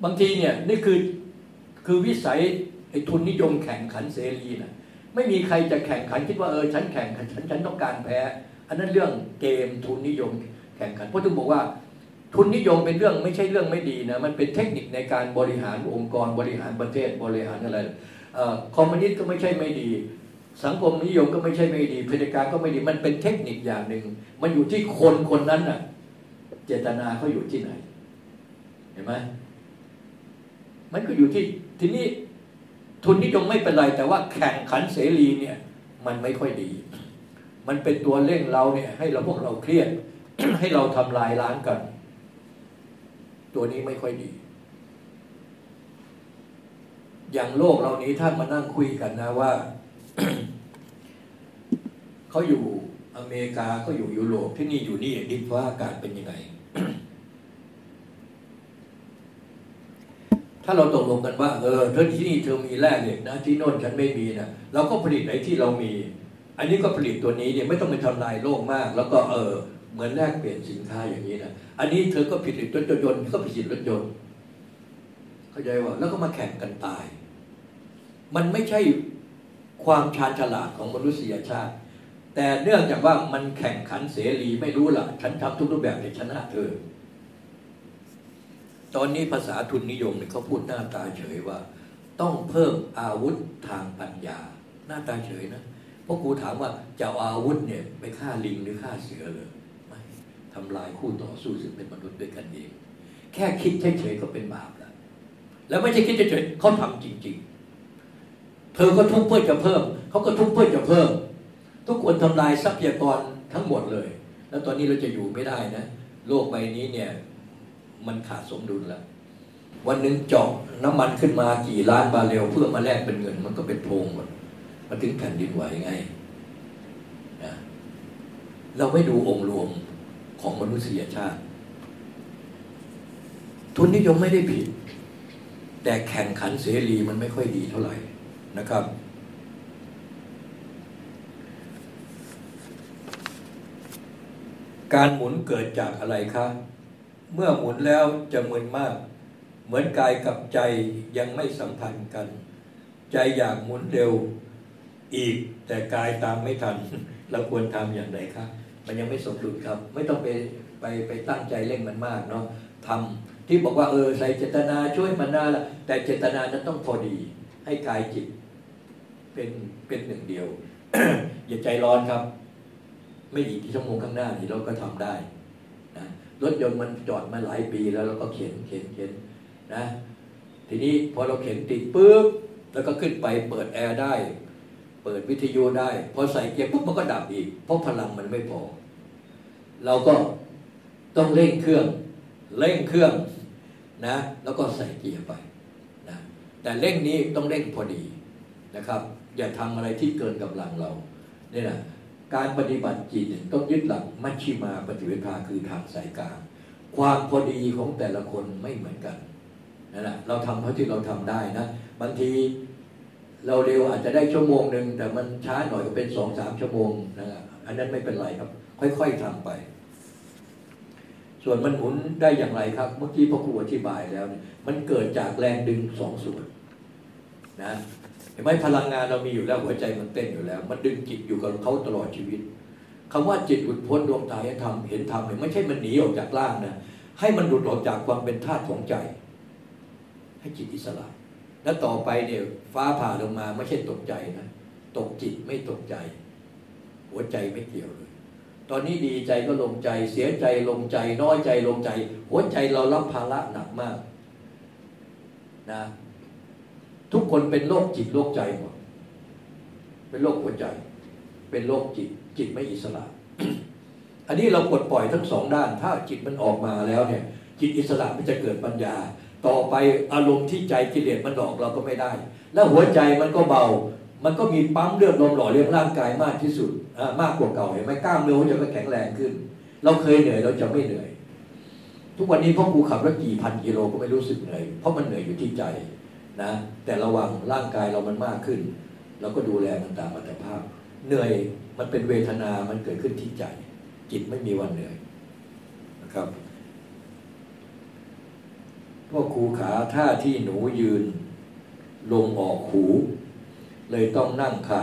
บางทีเนี่ยนี่คือคือวิสัยไอ้ทุนนิยมแข่งขันเสรีนะไม่มีใครจะแข่งขันคิดว่าเออฉันแข่งขันฉันฉันต้องการแพ้ อันนั้นเรื่องเกมทุนนิยมแข่งขันเพราะถึงบอกว่าทุนนิยมเป็นเรื่องไม่ใช่เรื่องไม่ดีนะมันเป็นเทคนิคในการบริหารองค์กรบริหารประเทศบริหารอะไรคอมมิวนิสต์ก็ไม่ใช่ไม่ดี สังคมนิยมก็ไม่ใช่ไม่ดีเผด็จการก็ไม่ดีมันเป็นเทคนิคอย่างหนึ่งมันอยู่ที่คนคนนั้นน่ะ เจตนาเขาอยู่ที่ไหน เห็นไหม มันก็อยู่ที่ทีนี้ทุนนิยมไม่เป็นไร แต่ว่าแข่งขันเสรีเนี่ย มันไม่ค่อยดี มันเป็นตัวเร่งเราเนี่ย ให้เราพวกเราเครียด ให้เราทำลายล้างกัน ตัวนี้ไม่ค่อยดี อย่างโลกเรานี้ถ้ามานั่งคุยกันนะว่าเขาอยู่อเมริกาเขาอยู่ยุโรปที่นี่อยู่นี่ดินฟ้าอากาศเป็นยังไง ถ้าเราตกลงกันว่าเออเธอที่นี่เธอมีแร่เหล็กนะที่โน่นฉันไม่มีนะเราก็ผลิตในที่เรามี อันนี้ก็ผลิตตัวนี้เนี่ยไม่ต้องไปทำลายโลกมาก แล้วก็เออเหมือนแลกเปลี่ยนสินค้าอย่างนี้นะอันนี้เธอก็ผลิตรถยนต์ก็ผลิตรถยนต์เข้าใจว่าแล้วก็มาแข่งกันตาย มันไม่ใช่ความชาญฉลาดของมนุษยชาติ แต่เนื่องจากว่ามันแข่งขันเสรีไม่รู้ล่ะ ฉันทำทุกรูปแบบในชนะเธอ ตอนนี้ภาษาทุนนิยมเนี่ยเขาพูดหน้าตาเฉยว่า ต้องเพิ่มอาวุธทางปัญญา หน้าตาเฉยนะเพราะครูถามว่าจะเอาอาวุธเนี่ยไปฆ่าลิงหรือฆ่าเสือเลยไม่ทำลายคู่ต่อสู้ซึ่งเป็นมนุษย์ด้วยกันเองแค่คิดเฉยๆก็เป็นบาปแล้วแล้วไม่ใช่คิดเฉยๆเขาทำจริง ๆ เธอก็ทุกเพื่อจะเพิ่มเขาก็ทุกเพื่อจะเพิ่ม ทุกคนทำลายทรัพยากรทั้งหมดเลย แล้วตอนนี้เราจะอยู่ไม่ได้นะโลกใบนี้เนี่ย มันขาดสมดุลแล้ววันหนึ่งเจาะน้ำมันขึ้นมากี่ล้านบาเรลเพื่อมาแลกเป็นเงิน มันก็เป็นโพงหมดมันถึงแผ่นดินไหวไงนะเราไม่ดูองค์รวมของมนุษยชาติ ทุนนิยมไม่ได้ผิด แต่แข่งขันเสรีมันไม่ค่อยดีเท่าไหร่นะครับ การหมุนเกิดจากอะไรครับ เมื่อหมุนแล้วจะมึนมาก เหมือนกายกับใจยังไม่สัมพันธ์กัน ใจอยากหมุนเร็วอีกแต่กายตามไม่ทัน เราควรทำอย่างไรครับมันยังไม่สมดุลครับ ไม่ต้องไปไปไปตั้งใจเร่งมันมากเนาะทำที่บอกว่าเออใส่เจตนาช่วยมันน่าละแต่เจตนานั้นต้องพอดี ให้กายจิต เป็นเป็นหนึ่งเดียว อย่าใจร้อนครับ ไม่อีกชั่วโมงข้างหน้านี้เราก็ทำได้ รถยนต์มันจอดมาหลายปีแล้วเราก็เข็นเข็นเข็นนะ ทีนี้พอเราเข็นติดปุ๊บแล้วก็ขึ้นไปเปิดแอร์ได้ เปิดวิทยุได้ พอใส่เกียร์ปุ๊บมันก็ดับอีก เพราะพลังมันไม่พอ เราก็ต้องเร่งเครื่อง เร่งเครื่องนะ แล้วก็ใส่เกียร์ไปนะแต่เร่งนี้ต้องเร่งพอดีนะครับ อย่าทำอะไรที่เกินกำลังเราเนี่ยนะ การปฏิบัติจิตต้องยึดหลักมัชชิมาปฏิเวทาคือทางสายกลางความพอดีของแต่ละคนไม่เหมือนกันนั่นแหละเราทำเท่าที่เราทำได้นะบางทีเราเร็วอาจจะได้ชั่วโมงหนึ่งแต่มันช้าหน่อยก็เป็นสองสามชั่วโมงนะอันนั้นไม่เป็นไรครับ ค่อยๆทำไป ส่วนมันหมุนได้อย่างไรครับ เมื่อกี้พ่อครูอธิบายแล้วมันเกิดจากแรงดึงสองส่วนนะ เห็นไหมพลังงานเรามีอยู่แล้วหัวใจมันเต้นอยู่แล้ว มันดึงจิตอยู่กับเขาตลอดชีวิตคำว่าจิตหลุดพ้นดวงตาให้ทำเห็นธรรมเนี่ยไม่ใช่มันหนีออกจากร่างนะให้มันหลุดออกจากความเป็นธาตุของใจ ให้จิตอิสระ แล้วต่อไปเนี่ยฟ้าผ่าลงมาไม่ใช่ตกใจนะตกจิตไม่ตกใจ หัวใจไม่เกี่ยวเลย ตอนนี้ดีใจก็ลงใจ เสียใจลงใจ น้อยใจลงใจ หัวใจเรารับภาระหนักมาก นะ ทุกคนเป็นโรคจิตโรคใจหมด เป็นโรคหัวใจ เป็นโรคจิต จิตไม่อิสระ อันนี้เราปลดปล่อยทั้งสองด้าน ถ้าจิตมันออกมาแล้วเนี่ย จิตอิสระมันจะเกิดปัญญา ต่อไปอารมณ์ที่ใจกิเลสมันออกเราก็ไม่ได้ แล้วหัวใจมันก็เบา มันก็มีปั๊มเลือดลมหล่อเลี้ยงร่างกายมากที่สุดมากกว่าเก่าเห็นไหมกล้ามเนื้อหัวใจก็แข็งแรงขึ้น เราเคยเหนื่อยเราจะไม่เหนื่อย ทุกวันนี้พ่อครูขับรถกี่พันกิโลก็ไม่รู้สึกเหนื่อยเพราะมันเหนื่อยอยู่ที่ใจ นะแต่ระวังร่างกายเรามันมากขึ้นเราก็ดูแลมันตามอัตภาพ เหนื่อยมันเป็นเวทนา มันเกิดขึ้นที่ใจ จิตไม่มีวันเหนื่อยนะครับพ่อครูขาท่าที่หนูยืน ลงออกหู เลยต้องนั่งค่ะ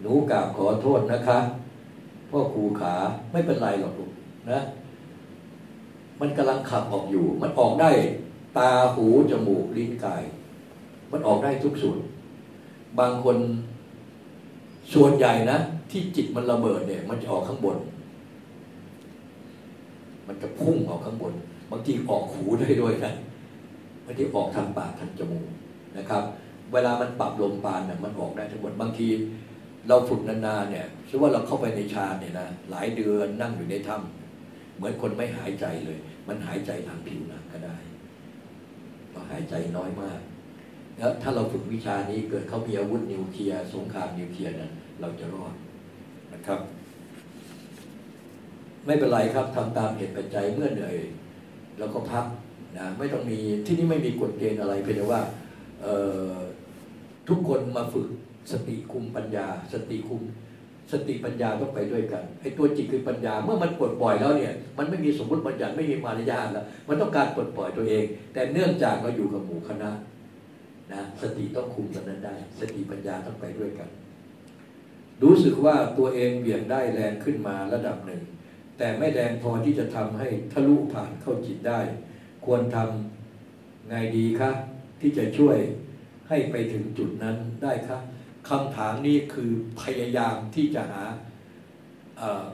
หนูกราบขอโทษนะคะพ่อครูขาไม่เป็นไรหรอกลูกนะ มันกำลังขับออกอยู่ มันออกได้ ตาหูจมูกลิ้นกาย มันออกได้ทุกส่วน บางคนส่วนใหญ่นะ ที่จิตมันระเบิดเนี่ย มันจะออกข้างบน มันจะพุ่งออกข้างบน บางทีออกหูได้ด้วยนะบางทีออกทางปากทางจมูกนะครับ เวลามันปรับลมปานเนี่ยมันออกได้ทั้งหมดบางที เราฝึกนานๆเนี่ยชื่อว่าเราเข้าไปในฌานเนี่ยนะหลายเดือนนั่งอยู่ในถ้ำเหมือนคนไม่หายใจเลย มันหายใจทางผิวหนังก็ได้เราหายใจน้อยมาก แล้วถ้าเราฝึกวิชานี้เกิดเขามีอาวุธนิวเคลียร์สงครามนิวเคลียร์นั้นเราจะรอดนะครับ ไม่เป็นไรครับทำตามเหตุปัจจัยเมื่อเหนื่อยเราก็พักนะไม่ต้องมีที่นี่ไม่มีกฎเกณฑ์อะไรเพียงแต่ว่าทุกคนมาฝึกสติคุมปัญญา สติคุมสติปัญญาต้องไปด้วยกันไอ้ตัวจิตคือปัญญาเมื่อมันปลดปล่อยแล้วเนี่ยมันไม่มีสมมติปัญญาไม่มีมารยาทแล้วมันต้องการปลดปล่อยตัวเอง แต่เนื่องจากเราอยู่กับหมู่คณะ นะสติต้องคุมกันนั้นได้ สติปัญญาต้องไปด้วยกัน รู้สึกว่าตัวเองเบี่ยงได้แรงขึ้นมาระดับหนึ่ง แต่ไม่แรงพอที่จะทำให้ทะลุผ่านเข้าจิตได้ ควรทำไงดีคะที่จะช่วยให้ไปถึงจุดนั้นได้คะคำถามนี้คือพยายามที่จะหา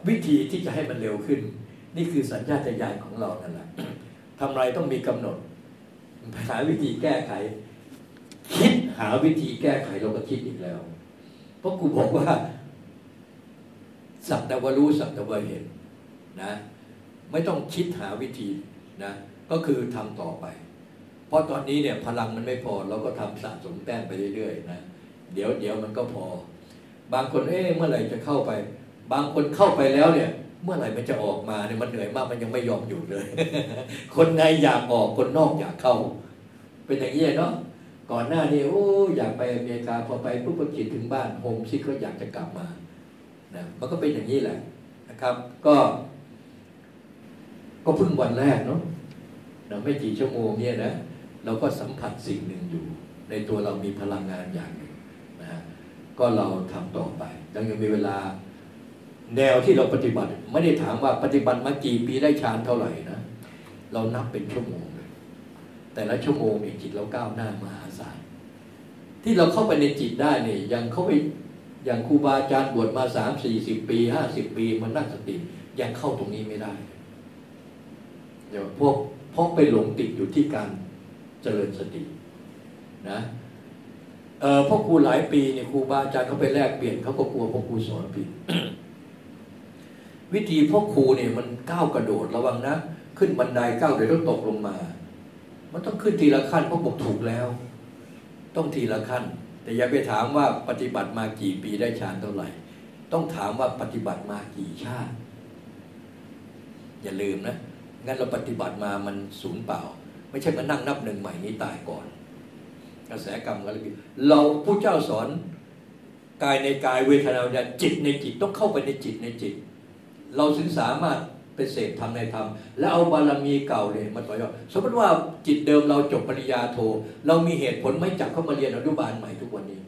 วิธีที่จะให้มันเร็วขึ้น นี่คือสัญญาตญาณของเรานั่นแหละทำไรต้องมีกำหนดหาวิธีแก้ไข คิดหาวิธีแก้ไขเราก็คิดอีกแล้ว เพราะกูบอกว่าสักแต่ว่ารู้สักแต่ว่าเห็นนะ ไม่ต้องคิดหาวิธีนะ ก็คือทำต่อไป เพราะตอนนี้เนี่ยพลังมันไม่พอเราก็ทำสะสมแต้มไปเรื่อยๆนะเดี๋ยวเดี๋ยวมันก็พอ บางคนเอ๊ะเมื่อไหร่จะเข้าไป บางคนเข้าไปแล้วเนี่ย เมื่อไหร่มันจะออกมาเนี่ยมันเหนื่อยมากมันยังไม่ยอมอยู่เลย คนในอยากออกคนนอกอยากเข้า เป็นอย่างนี้เนาะ ก่อนหน้านี้โอ้อยากไปอเมริกาพอไปปุ๊บก็คิดถึงบ้านโฮมซิกก็อยากจะกลับมานะมันก็เป็นอย่างนี้แหละนะครับ ก็ ก็เพิ่งวันแรกเนาะเราไม่กี่ชั่วโมงเนี่ยนะเราก็สัมผัสสิ่งหนึ่งอยู่ ในตัวเรามีพลังงานอย่างหนึ่งนะก็เราทำต่อไปยังยังมีเวลา แนวที่เราปฏิบัติ ไม่ได้ถามว่าปฏิบัติมากี่ปีได้ฌานเท่าไหร่นะเรานับเป็นชั่วโมง แต่ละชั่วโมงเนี่ยจิตเราก้าวหน้ามหาศาลที่เราเข้าไปในจิตได้เนี่ยยังเข้าไปอย่างครูบาอาจารย์บวชมาสามสี่สิบปีห้าสิบปีมันนั่งสติยังเข้าตรงนี้ไม่ได้เดี๋ยวพวกพกไปหลงติดอยู่ที่การเจริญสตินะเออพ่อครูหลายปีเนี่ยครูบาอาจารย์เขาไปแลกเปลี่ยนเขาก็กลัวพ่อครูสอนผิดวิธีพ่อครูเนี่ยมันก้าวกระโดดระวังนะ ขึ้นบันไดก้าวเดี๋ยวต้องตกลงมา มันต้องขึ้นทีละขั้นเพ่อบอกถูกแล้ว ต้องทีละขั้น แต่อย่าไปถามว่าปฏิบัติมากี่ปีได้ฌานเท่าไหร่ ต้องถามว่าปฏิบัติมากี่ชาติ อย่าลืมนะงั้นเราปฏิบัติมามันสูญเปล่า ไม่ใช่มานั่งนับหนึ่งใหม่นี้ตายก่อน กระแสกรรมกันเลยเราผู้เจ้าสอนกายในกายเวทนาวิญญาณจิตในจิตต้องเข้าไปในจิตในจิต เราถึงสามารถ เป็นเสพธรรมในธรรมแล้วเอาบารมีเก่าเลยมาต่อยอดสมมติว่าจิตเดิมเราจบปริญญาโท เรามีเหตุผลไม่จับเข้ามาเรียนอนุบาลใหม่ทุกวันนี้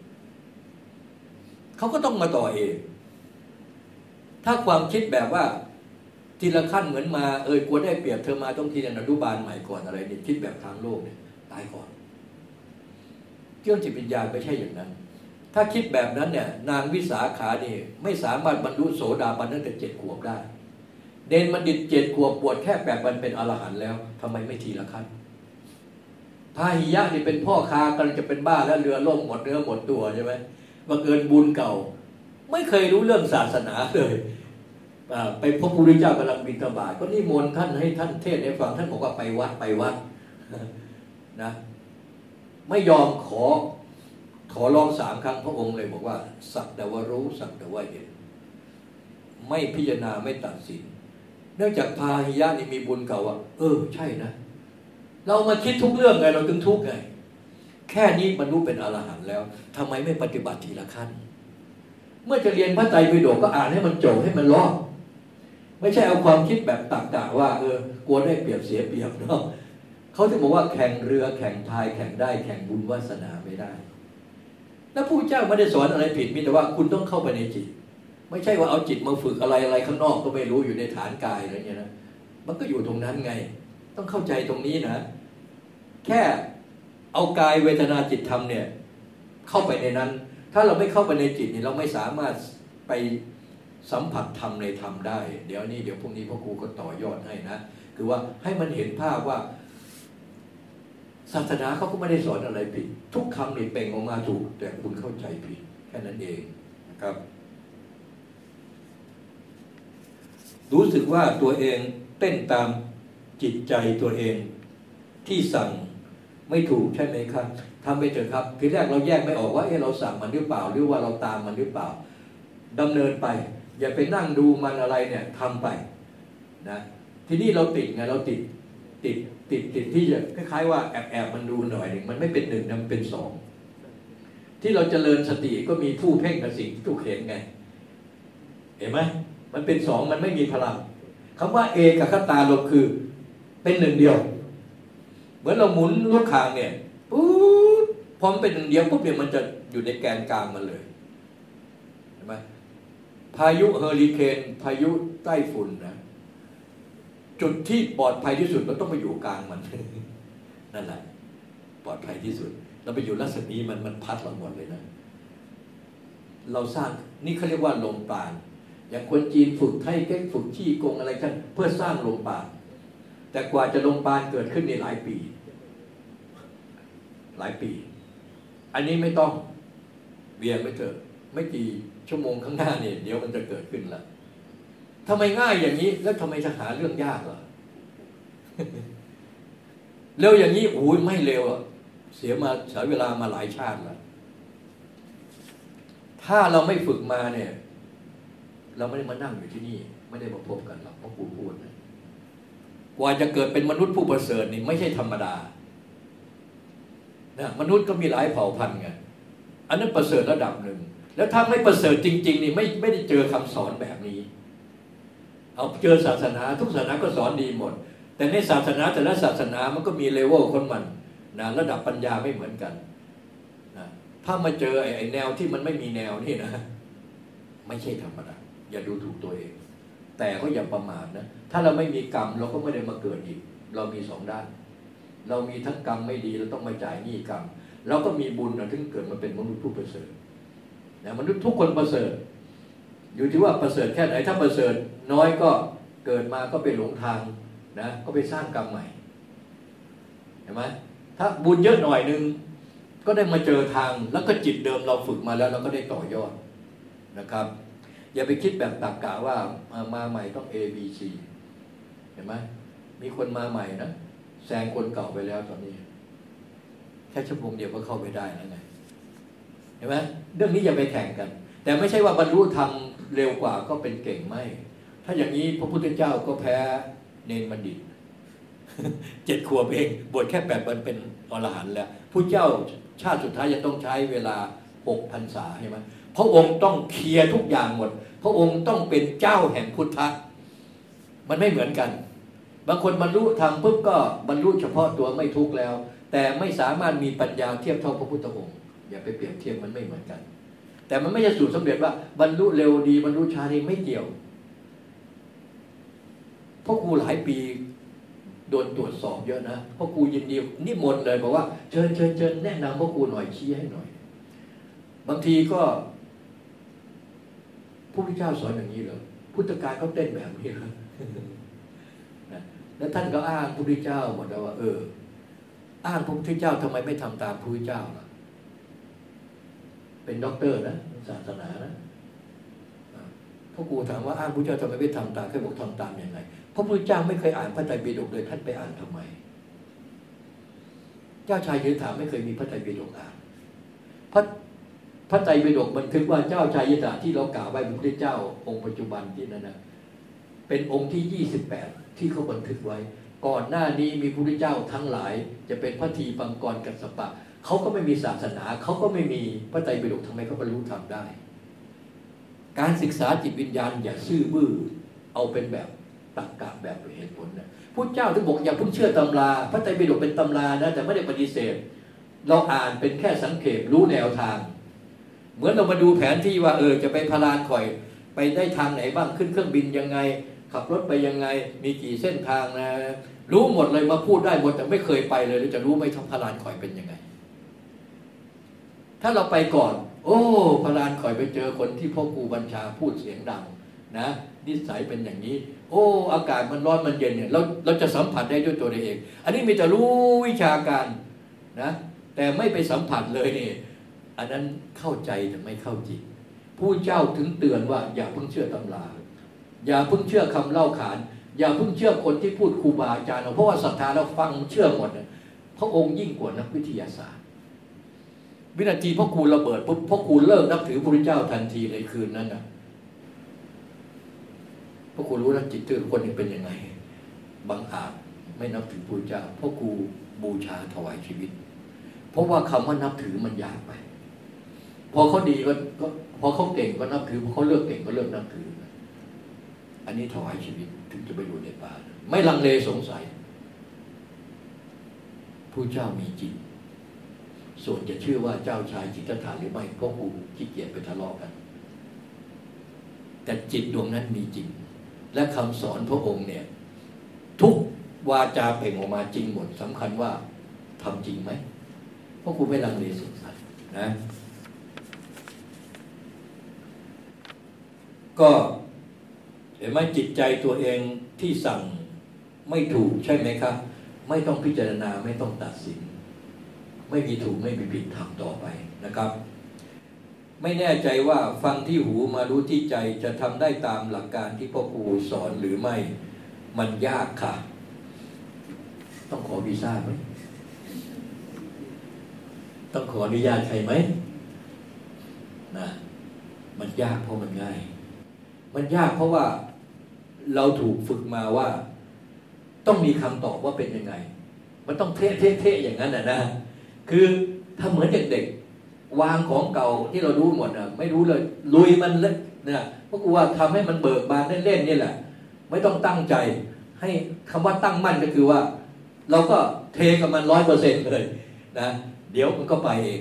เขาก็ต้องมาต่อเอง ถ้าความคิดแบบว่าทีละขั้นเหมือนมาเออกลัวได้เปรียบเธอมาต้องทีเรียนอนุบาลใหม่ก่อนอะไรนี่คิดแบบทางโลกเนี่ยตายก่อนเรื่องจิตวิญญาณไม่ใช่อย่างนั้น ถ้าคิดแบบนั้นเนี่ย นางวิสาขานี่ไม่สามารถบรรลุโสดาบันตั้งแต่เจ็ดขวบได้ เดนมันดิดเจ็ดขวบปวดแค่แปดวันเป็นอรหันต์แล้วทำไมไม่ทีละขั้นพาหิยะนี่เป็นพ่อค้ากำลังจะเป็นบ้าแล้วเรือล่มหมดเนื้อหมดตัวใช่ไหมบังเอิญบุญเก่า ไม่เคยรู้เรื่องศาสนาเลยไปพบพระพุทธเจ้ากำลังบิณฑบาตก็นิมนต์ท่านให้ท่านเทศให้ฟังท่านบอกว่าไปวัดไปวัดนะไม่ยอมขอขอร้องสามครั้งพระองค์เลยบอกว่า สักแต่ว่ารู้สักแต่ว่าเห็น ไม่พิจารณาไม่ตัดสิน เนื่องจากพาหิยะนี่มีบุญเก่าว่าเออ ใช่นะ เรามาคิดทุกเรื่องไง เราถึงทุกไง แค่นี้บรรลุเป็นอรหันต์แล้วทำไมไม่ปฏิบัติทีละขั้น เมื่อจะเรียนพระไตรปิฎกก็อ่านให้มันจบให้มันรอบไม่ใช่เอาความคิดแบบตักกะว่า เออกลัวได้เปรียบเสียเปรียบเนาะเขาจะบอกว่าแข่งเรือแข่งพายแข่งได้แข่งบุญวาสนาไม่ได้ แล้วผู้เจ้าไม่ได้สอนอะไรผิดมีแต่ว่าคุณต้องเข้าไปในจิต ไม่ใช่ว่าเอาจิตมาฝึกอะไรอะไรข้างนอกก็ไม่รู้อยู่ในฐานกายอะไรเงี้ยนะมันก็อยู่ตรงนั้นไง ต้องเข้าใจตรงนี้นะ แค่เอากายเวทนาจิตธรรมเนี่ย เข้าไปในนั้น ถ้าเราไม่เข้าไปในจิตเนี่ยเราไม่สามารถไปสัมผัสธรรมในธรรมได้ เดี๋ยวนี้เดี๋ยวพรุ่งนี้พ่อครูก็ต่อยอดให้นะ คือว่าให้มันเห็นภาพว่าศาสนาเขาก็ไม่ได้สอนอะไรผิด ทุกคำนี่เป่งออกมาถูก แต่คุณเข้าใจผิด แค่นั้นเองนะครับ รู้สึกว่าตัวเองเต้นตามจิตใจตัวเอง ที่สั่งไม่ถูกใช่ไหมครับทำไปเถอะครับทีแรกเราแยกไม่ออกว่าเออเราสั่งมันหรือเปล่า หรือว่าเราตามมันหรือเปล่าดำเนินไป อย่าไปนั่งดูมันอะไรเนี่ยทำไปนะทีนี้เราติดไงเราติดติดติดติดที่จะคล้ายๆว่าแอบแอบมันดูหน่อยหนึ่งมันไม่เป็นหนึ่งมันเป็นสองที่เราจเจริญสติก็มีผู้เพ่งกับสิ่งที่ถูกเห็นไง เห็นไหม มันเป็นสองมันไม่มีพลังคำว่าเอกับคตาลมคือ เป็นหนึ่งเดียว เหมือนเราหมุนลูกคางเนี่ยปุ๊บพอมันเป็นหนึ่งเดียวปุ๊บเนี่ยมันจะอยู่ในแกนกลางมันเลยเห็นไหมพายุเฮอริเคนพายุใต้ฝุ่นนะจุดที่ปลอดภัยที่สุดเราต้องไปอยู่กลางมันนั่นแหละปลอดภัยที่สุด เราไปอยู่รัศมีมันมันพัดเราหมดเลยนะ เราสร้างนี่เขาเรียกว่าลมปราณ อย่างคนจีนฝึกไทยเก๊กฝึกชี้กงอะไรกันเพื่อสร้างลมปราณแต่กว่าจะลมปราณเกิดขึ้นในหลายปี หลายปี อันนี้ไม่ต้องเบียร์ไม่เกิดไม่กี่ชั่วโมงข้างหน้าเนี่ยเดี๋ยวมันจะเกิดขึ้นละทำไมง่ายอย่างนี้ แล้วทำไมจะหาเรื่องยากล่ะเร็วอย่างนี้โอ้ยไม่เร็วอะเสียมาเสียเวลามาหลายชาติแล้วถ้าเราไม่ฝึกมาเนี่ย เราไม่ได้มานั่งอยู่ที่นี่ ไม่ได้มาพบกันหรอกเพราะกูพูดนะกว่าจะเกิดเป็นมนุษย์ผู้ประเสริฐนี่ไม่ใช่ธรรมดานะมนุษย์ก็มีหลายเผ่าพันธุ์ไงอันนั้นประเสริฐระดับหนึ่ง แล้วถ้าไม่ประเสริฐจริง ๆ นี่ไม่ไม่ได้เจอคำสอนแบบนี้ เอาเจอศาสนา ทุกศาสนาก็สอนดีหมด แต่ในศาสนาแต่ละศาสนามันก็มีเลเวลคนมันนะระดับปัญญาไม่เหมือนกันนะถ้ามาเจอไอ้แนวที่มันไม่มีแนวนี่นะ ไม่ใช่ธรรมดา อย่าดูถูกตัวเอง แต่ก็อย่าประมาทนะ ถ้าเราไม่มีกรรมเราก็ไม่ได้มาเกิดอีก เรามีสองด้าน เรามีทั้งกรรมไม่ดีเราต้องมาจ่ายหนี้กรรมเราก็มีบุญนะถึงเกิดมาเป็นมนุษย์ผู้ประเสริฐนะมนุษย์ทุกคนประเสริฐ อยู่ที่ว่าประเสริฐแค่ไหนถ้าประเสริฐน้อยก็เกิดมาก็ไปหลงทางนะก็ไปสร้างกรรมใหม่เห็นไหมถ้าบุญเยอะหน่อยนึงก็ได้มาเจอทางแล้วก็จิตเดิมเราฝึกมาแล้วเราก็ได้ต่อยอดนะครับ อย่าไปคิดแบบตักกะว่ามามาใหม่ต้อง A B C เห็นไหมมีคนมาใหม่นะแซงคนเก่าไปแล้วตอนนี้ แค่ชั่วโมงเดียวก็เข้าไปได้แล้วไงเห็นไหมเรื่องนี้อย่าไปแข่งกัน แต่ไม่ใช่ว่าบรรลุธรรมเร็วกว่าก็เป็นเก่งไม่ ถ้าอย่างนี้พระพุทธเจ้าก็แพ้เนนบัณฑิตเจ็ดขวบเองบวชแค่แปดวันเป็นอรหันต์แล้วผู้เจ้าชาติสุดท้ายจะต้องใช้เวลาหกพรรษาใช่ไหมพระองค์ต้องเคลียร์ทุกอย่างหมด พระองค์ต้องเป็นเจ้าแห่งพุทธะมันไม่เหมือนกัน บางคนบรรลุธรรมปุ๊บก็บรรลุเฉพาะตัวไม่ทุกข์แล้ว แต่ไม่สามารถมีปัญญาเทียบเท่าพระพุทธองค์อย่าไปเปรียบเทียบมันไม่เหมือนกัน แต่มันไม่ใช่สูตรสำเร็จว่า บรรลุเร็วดีบรรลุช้าดีไม่เกี่ยวพ่อครูหลายปีโดนตรวจสอบเยอะนะพ่อครูยินดีนิมนต์เลยบอกว่าเชิญเชิญเชิญแนะนำพ่อครูหน่อยชี้ให้หน่อย บางทีก็ พุทธเจ้าสอนอย่างนี้เลยพุทธกาลเขาเต้นแบบนี้เลยแล้วท่านก็อ้างพุทธเจ้าหมดแล้วว่า เออ อ้างพระพุทธเจ้าทำไมไม่ทำตามพระพุทธเจ้าล่ะ เป็นด็อกเตอร์นะศาสนานะพ่อครูถามว่าอ้างพระเจ้าทำไมไม่ทำตามแค่บอกทำตามยังไงพระพุทธเจ้าไม่เคยอ่านพระไตรปิฎกเลยท่านไปอ่านทำไม เจ้าชายยืนถามไม่เคยมีพระไตรปิฎกอ่านพระ พระไตรปิฎกบันทึกว่าเจ้าชายยดาที่เรากล่าวไว้พระพุทธเจ้าองค์ปัจจุบันที่นั่นนะเป็นองค์ที่ 28 ที่เขาบันทึกไว้ ก่อนหน้านี้มีพระพุทธเจ้าทั้งหลาย จะเป็นพระทีปังกรกัสปะเขาก็ไม่มีศาสนาเขาก็ไม่มีพระไตรปิฎกทำไมเขาบรรลุธรรมได้ การศึกษาจิตวิญญาณอย่าซื่อบื้อเอาเป็นแบบตรรกะแบบเหตุผลนะพุทธเจ้าถึงบอกอย่าเพิ่งเชื่อตำราพระไตรปิฎกเป็นตำรานะแต่ไม่ได้ปฏิเสธ เราอ่านเป็นแค่สังเกตรู้แนวทาง เหมือนเรามาดูแผนที่ว่าเออจะไปพารานคอย ไปได้ทางไหนบ้างขึ้นเครื่องบินยังไง ขับรถไปยังไง มีกี่เส้นทางนะ รู้หมดเลยมาพูดได้หมดแต่ไม่เคยไปเลยเราจะรู้ไหมทพารานคอยเป็นยังไง ถ้าเราไปก่อน โอ้พารานคอยไปเจอคนที่พ่อครูบัญชาพูดเสียงดังนะนิสัยเป็นอย่างนี้ โอ้ อากาศมันร้อนมันเย็นเนี่ยเราเราจะสัมผัสได้ด้วยตัวเอง อันนี้มีแต่รู้วิชาการนะ แต่ไม่ไปสัมผัสเลยนี่ อันนั้นเข้าใจแต่ไม่เข้าจริงผู้เจ้าถึงเตือนว่าอย่าเพิ่งเชื่อตำราอย่าเพิ่งเชื่อคำเล่าขาน อย่าเพิ่งเชื่อคนที่พูดครูบาอาจารย์เพราะว่าศรัทธาเราฟังเชื่อหมดพระองค์ยิ่งกว่านักวิทยาศาสตร์ วินาทีพ่อครูระเบิดปุ๊บพ่อครูเลิกนับถือพระเจ้าทันทีเลยคืนนั้นนะพ่อครูรู้แล้วจิตตัวคนนี้เป็นยังไงบางอาจไม่นับถือพระเจ้าพ่อครูบูชาถวายชีวิต เพราะว่าคำว่านับถือมันยากไป พอเขาดีก็ก็พอเขาเก่งก็นับถือพอเขาเลิกเก่งก็เลิกนับถือ อันนี้ถวายชีวิตถึงจะไปอยู่ในป่า ไม่ลังเลสงสัยผู้เจ้ามีจริงส่วนจะเชื่อว่าเจ้าชายจิตฐานหรือไม่ก็คูขี้เกียจไปทะเลาะกัน แต่จิตดวงนั้นมีจริง และคำสอนพระองค์เนี่ย ทุกวาจาเปล่งออกมาจริงหมดสำคัญว่าทำจริงไหมเพราะครูไม่ลังเลสงสัยนะ ก็เห็นไหมจิตใจตัวเองที่สั่งไม่ถูกใช่ไหมครับ ไม่ต้องพิจารณาไม่ต้องตัดสิน ไม่มีถูกไม่มีผิดทำต่อไปนะครับ ไม่แน่ใจว่าฟังที่หูมารู้ที่ใจจะทำได้ตามหลักการที่พ่อครูสอนหรือไม่มันยากค่ะ ต้องขอวีซ่าไหมต้องขออนุญาตใครไหมนะมันยากเพราะมันง่าย มันยากเพราะว่าเราถูกฝึกมาว่า ต้องมีคำตอบว่าเป็นยังไง มันต้องเทะเทะเทะอย่างนั้นนะนะคือถ้าเหมือนเด็กๆวางของเก่าที่เรารู้หมดอะไม่รู้เลยลุยมันเลยนะเพราะกูว่าทำให้มันเบิกบานเล่นๆนี่แหละ ไม่ต้องตั้งใจ ให้คำว่าตั้งมั่นก็คือว่า เราก็เทกับมันร้อยเปอร์เซ็นต์เลยนะเดี๋ยวมันก็ไปเอง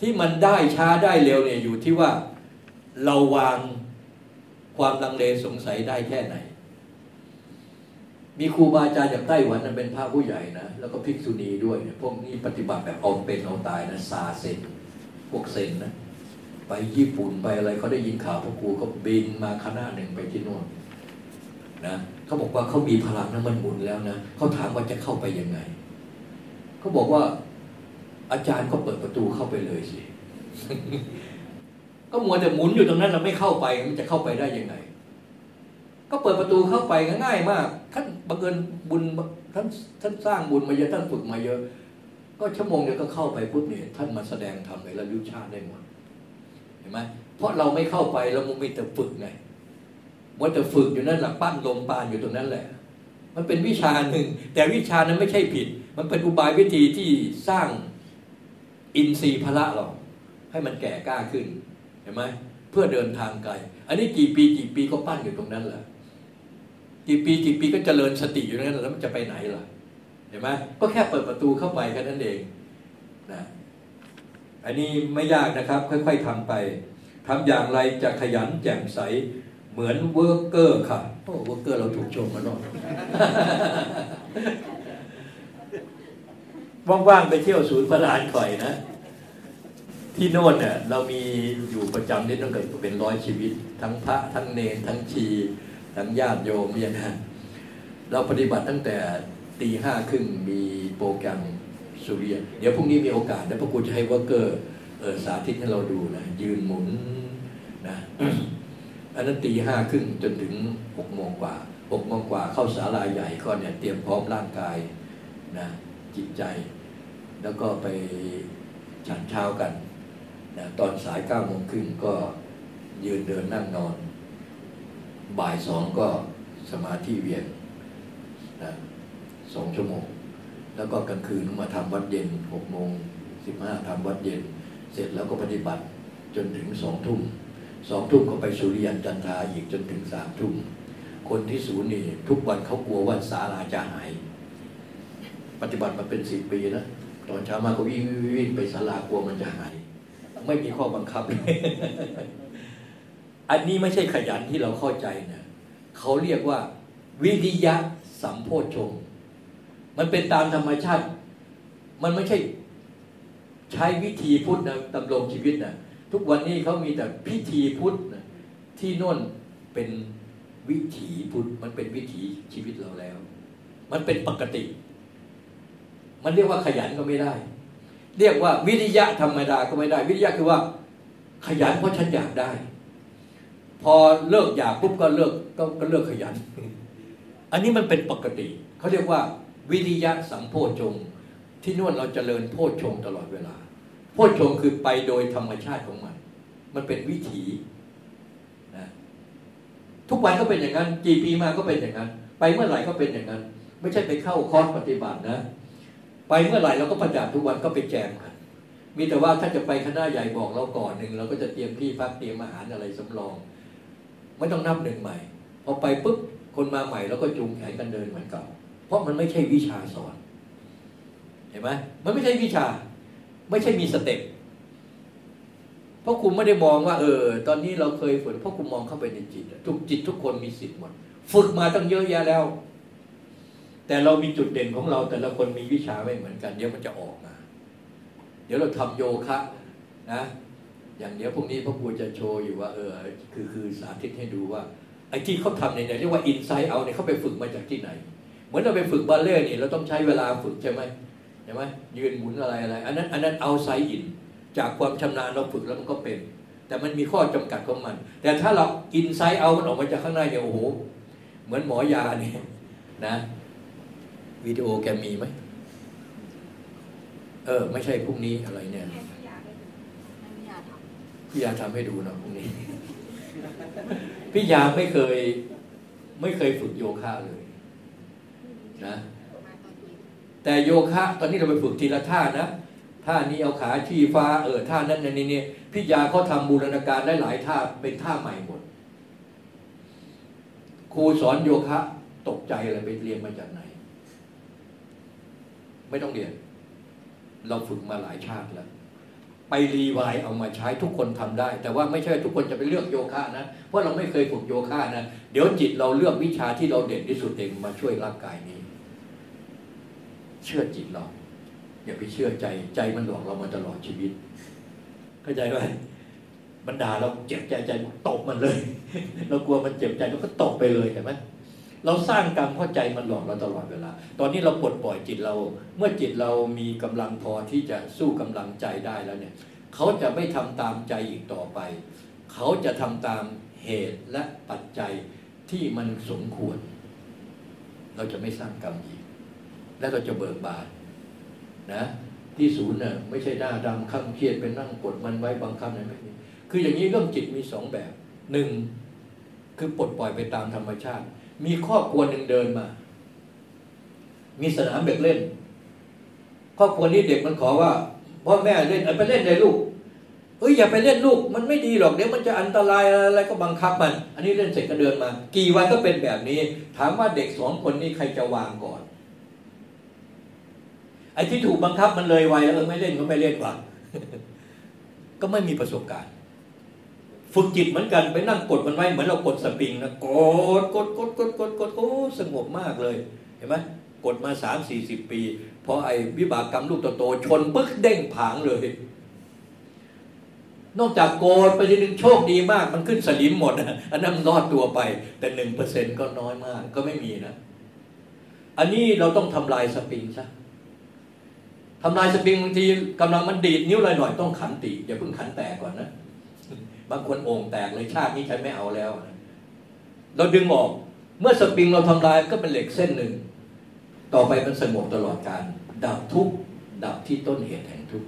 ที่มันได้ช้าได้เร็วเนี่ยอยู่ที่ว่าเราวาง ความลังเลสงสัยได้แค่ไหน มีครูบาอาจารย์จากไต้หวันนั้นเป็นพระผู้ใหญ่นะ แล้วก็ภิกษุณีด้วย พวกนี้ปฏิบัติแบบเอาเป็นเอาตายนะซาเซนพวกเซนนะไปญี่ปุ่นไปอะไรเขาได้ยินข่าวพวกครูก็บินมาคณะหนึ่งไปที่โน่นนะเขาบอกว่าเขามีพลังน้ำมันหมุนแล้วนะเขาถามว่าจะเข้าไปยังไงเขาบอกว่าอาจารย์ก็เปิดประตูเข้าไปเลยสิ ก็มัวแต่หมุนอยู่ตรงนั้นเราไม่เข้าไปมันจะเข้าไปได้ยังไง ก็เปิดประตูเข้าไปง่ายมากท่านบังเอิญบุญท่านท่านสร้างบุญมาเยอะท่านฝึกมาเยอะ ก็ชั่วโมงเดียวก็เข้าไปปุ๊บเนี่ยท่านมาแสดงธรรมในระลึกชาติได้หมดเห็นไหมเพราะเราไม่เข้าไปเรามุมีแต่ฝึกไงว่าแต่ฝึกอยู่นั่นแหละปั้นลมปานอยู่ตรงนั้นแหละ มันเป็นวิชาหนึ่ง แต่วิชานั้นไม่ใช่ผิด มันเป็นอุบายวิธีที่สร้างอินทรีย์พละเราให้มันแก่กล้าขึ้น ห็นไหมเพื่อเดินทางไกล อันนี้กี่ปีกี่ปีก็ปั้นอยู่ตรงนั้นแหละกี่ปีกี่ปีก็เจริญสติอยู่นั้นแล้วมันจะไปไหนล่ะ เห็นไหมก็แค่เปิดประตูเข้าไปแค่นั้นเองนะอันนี้ไม่ยากนะครับ ค่อย ๆทำไปทำอย่างไรจะขยันแจ่มใสเหมือน worker ค่ะโอ้ worker เราถูกชมมาเนาะว่างๆไปเที่ยวศูนย์ประลานข่อยนะ ที่โน่นเนี่ยเรามีอยู่ประจำนี่ต้องเกิดเป็นร้อยชีวิต ทั้งพระทั้งเณรทั้งชี ทั้งญาติโยมเนี่ยนะเราปฏิบัติตั้งแต่ตีห้าครึ่งมีโปรแกรมสุริยเดี๋ยวพรุ่งนี้มีโอกาสแล้วพ่อครูจะให้ workerเออสาธิตให้เราดูนะยืนหมุนนะอันนั้นตีห้าครึ่งจนถึงหกโมงกว่าหกโมงกว่าเข้าศาลาใหญ่ก็เนี่ยเตรียมพร้อมร่างกายนะจิตใจ แล้วก็ไปฉันเช้ากัน นะตอนสายเก้าโมงครึ่งก็ยืนเดินนั่งนอน บ่ายสองก็สมาธิเวียนนะสองชั่วโมง แล้วก็กลางคืนมาทำวัดเย็นหกโมงสิบห้าทำวัดเย็น เสร็จแล้วก็ปฏิบัติจนถึงสองทุ่มสองทุ่มก็ไปสุริยันจันทราอีกจนถึงสามทุ่มคนที่ศูนย์นี่ทุกวันเขากลัวว่าศาลาจะหาย ปฏิบัติมาเป็นสิบปีนะ ตอนเช้ามาก็วิ่งวิ่งไปศาลากลัวมันจะหาย ไม่มีข้อบังคับ อันนี้ไม่ใช่ขยันที่เราเข้าใจนะเขาเรียกว่า วิริยะสัมโพชงมันเป็นตามธรรมชาติ มันไม่ใช่ใช้วิธีพุทธนะดำรงชีวิตนะทุกวันนี้เขามีแต่พิธีพุทธนะที่น่นเป็นวิถีพุทธมันเป็นวิถีชีวิตเราแล้ว มันเป็นปกติ มันเรียกว่าขยันก็ไม่ได้ เรียกว่าวิริยะธรรมดาก็ไม่ได้ วิริยะคือว่า ขยันเพราะฉันอยากได้ พอเลิกอยากปุ๊บก็เลิกก็ก็เลิกขยัน อันนี้มันเป็นปกติเขาเรียกว่า วิริยะสัมโพชง ที่นวดเราจเจริญโพชงตลอดเวลา โพชงคือไปโดยธรรมชาติของมัน มันเป็นวิถีนะทุกวันก็เป็นอย่างนั้นกี่ปีมาก็เป็นอย่างนั้น ไปเมื่อไหร่ก็เป็นอย่างนั้น ไม่ใช่ไปเข้าคอร์สปฏิบัตินะ ไปเมื่อไหร่เราก็ประจับทุกวันก็ไปแจมกันมีแต่ว่าถ้าจะไปคณะใหญ่บอกเราก่อนหนึ่งเราก็จะเตรียมที่พักเตรียมอาหารอะไรสำรองไม่ต้องนับหนึ่งใหม่พอไปปุ๊บคนมาใหม่เราก็จูงแขนกันเดินเหมือนเก่า เพราะมันไม่ใช่วิชาสอน เห็นไหมมันไม่ใช่วิชา ไม่ใช่มี step เพราะคุณไม่ได้มองว่า เออ ตอนนี้เราเคยฝึกเพราะคุณมองเข้าไปในจิตทุกจิตทุกคนมีสิทธิ์หมด ฝึกมาตั้งเยอะแยะแล้ว แต่เรามีจุดเด่นของเราแต่ละคนมีวิชาไม่เหมือนกัน เดี๋ยวมันจะออกมา เดี๋ยวเราทำโยคะนะอย่างเดี๋ยวพวกนี้พ่อครูจะโชว์อยู่ว่า เออ คือคือสาธิตให้ดูว่าไอ้ที่เขาทำเนี่ยเรียกว่าอินไซต์เอาเนี่ยเขาไปฝึกมาจากที่ไหน เหมือนเราไปฝึกบาเล่เนี่ยเราต้องใช้เวลาฝึกใช่ไหมใช่ไหมยืนหมุนอะไรอะไร อันนั้นอันนั้นเอาไซต์อินจากความชำนาญเราฝึกแล้วมันก็เป็น แต่มันมีข้อจำกัดของมัน แต่ถ้าเราอินไซต์เอามันออกมาจากข้างในเนี่ยโอ้โหเหมือนหมอยาเนี่ยนะ วิดีโอแกมีไหม เออ ไม่ใช่พรุ่งนี้อะไรเนี่ยพี่ยาทำให้ดูนะพรุ่งนี้ พี่ยาไม่เคย ไม่เคยฝึกโยคะเลย นะ แต่โยคะ ตอนนี้เราไปฝึกทีละท่านะท่านี้เอาขาชี้ฟ้าเออท่านั้นนี่นี่พี่ยาเขาทำบูรณาการได้หลายท่าเป็นท่าใหม่หมดครูสอนโยคะ ตกใจอะไรไปเรียนมาจากไหน ไม่ต้องเรียน เราฝึกมาหลายชาติแล้ว ไปรีวายเอามาใช้ทุกคนทำได้ แต่ว่าไม่ใช่ทุกคนจะไปเลือกโยคะนะเพราะเราไม่เคยฝึกโยคะนะเดี๋ยวจิตเราเลือกวิชาที่เราเด่นที่สุดเองมาช่วยร่างกายนี้ เชื่อจิตเรา อย่าไปเชื่อใจใจมันหลอกเรามาตลอดชีวิตเข้าใจไหมบรรดาเราเจ็บใจใจตกมันเลย เรากลัวมันเจ็บใจเราก็ตกไปเลยเห็นไหม เราสร้างกรรมเข้าใจมันหลอกเราตลอดเวลา ตอนนี้เราปลดปล่อยจิตเรา เมื่อจิตเรามีกำลังพอที่จะสู้กำลังใจได้แล้วเนี่ย เขาจะไม่ทำตามใจอีกต่อไป เขาจะทำตามเหตุและปัจจัยที่มันสมควร เราจะไม่สร้างกรรมอีก และเราจะเบิกบานนะที่ศูนย์น่ะไม่ใช่หน้าดำข้างเครียดเป็นนั่งกดมันไว้บังคับอะไรไม่มีคืออย่างนี้เรื่องจิตมีสองแบบหนึ่งคือปลดปล่อยไปตามธรรมชาติ มีครอบครัวหนึ่งเดินมา มีสนามเด็กเล่น ครอบครัวนี้เด็กมันขอว่าพ่อแม่เล่นไปเล่นเลยลูกเอ้ยอย่าไปเล่นลูก มันไม่ดีหรอกเดี๋ยวมันจะอันตรายอะไรก็บังคับมัน อันนี้เล่นเสร็จก็เดินมา กี่วันก็เป็นแบบนี้ ถามว่าเด็กสองคนนี้ใครจะวางก่อน ไอ้ที่ถูกบังคับมันเลยวัยแล้วไม่เล่นก็ไม่เล่นว่ะก็ไม่มีประสบการณ์ ฝึกจิตเหมือนกันไปนั่งกดมันไว้เหมือนเรากดสปริงนะกดกดกดกดกดกดโอ้สงบมากเลยเห็นไหมกดมาสามสี่สิบปีพอไอ้วิบากกรรมลูกโตๆชนปึ๊กเด้งผางเลย นอกจากโกดไปทีนึงโชคดีมาก มันขึ้นสลิมหมดอันนั้นรอดตัวไป แต่หนึ่งเปอร์เซ็นก็น้อยมาก ก็ไม่มีนะ อันนี้เราต้องทำลายสปริงซะทำลายสปริงบางทีกำลังมันดีดนิ้วลอยหน่อยต้องขันตีอย่าเพิ่งขันแตกก่อนนะ บางคนโอ่งแตกเลยชาตินี้ฉันไม่เอาแล้ว เราดึงออก เมื่อสปริงเราทำลายก็เป็นเหล็กเส้นหนึ่ง ต่อไปมันสงบตลอดการ ดับทุกดับที่ต้นเหตุแห่งทุก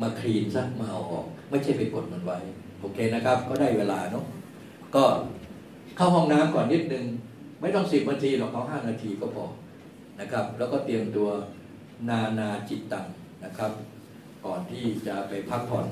มาคลีนซะมาเอาออก ไม่ใช่ไปกดมันไว้ โอเคนะครับ ก็ได้เวลาเนาะก็เข้าห้องน้ำก่อนนิดนึง ไม่ต้องสิบนาทีหรอกเขาห้านาทีก็พอนะครับ แล้วก็เตรียมตัวนานาจิตตังนะครับ ก่อนที่จะไปพักผ่อน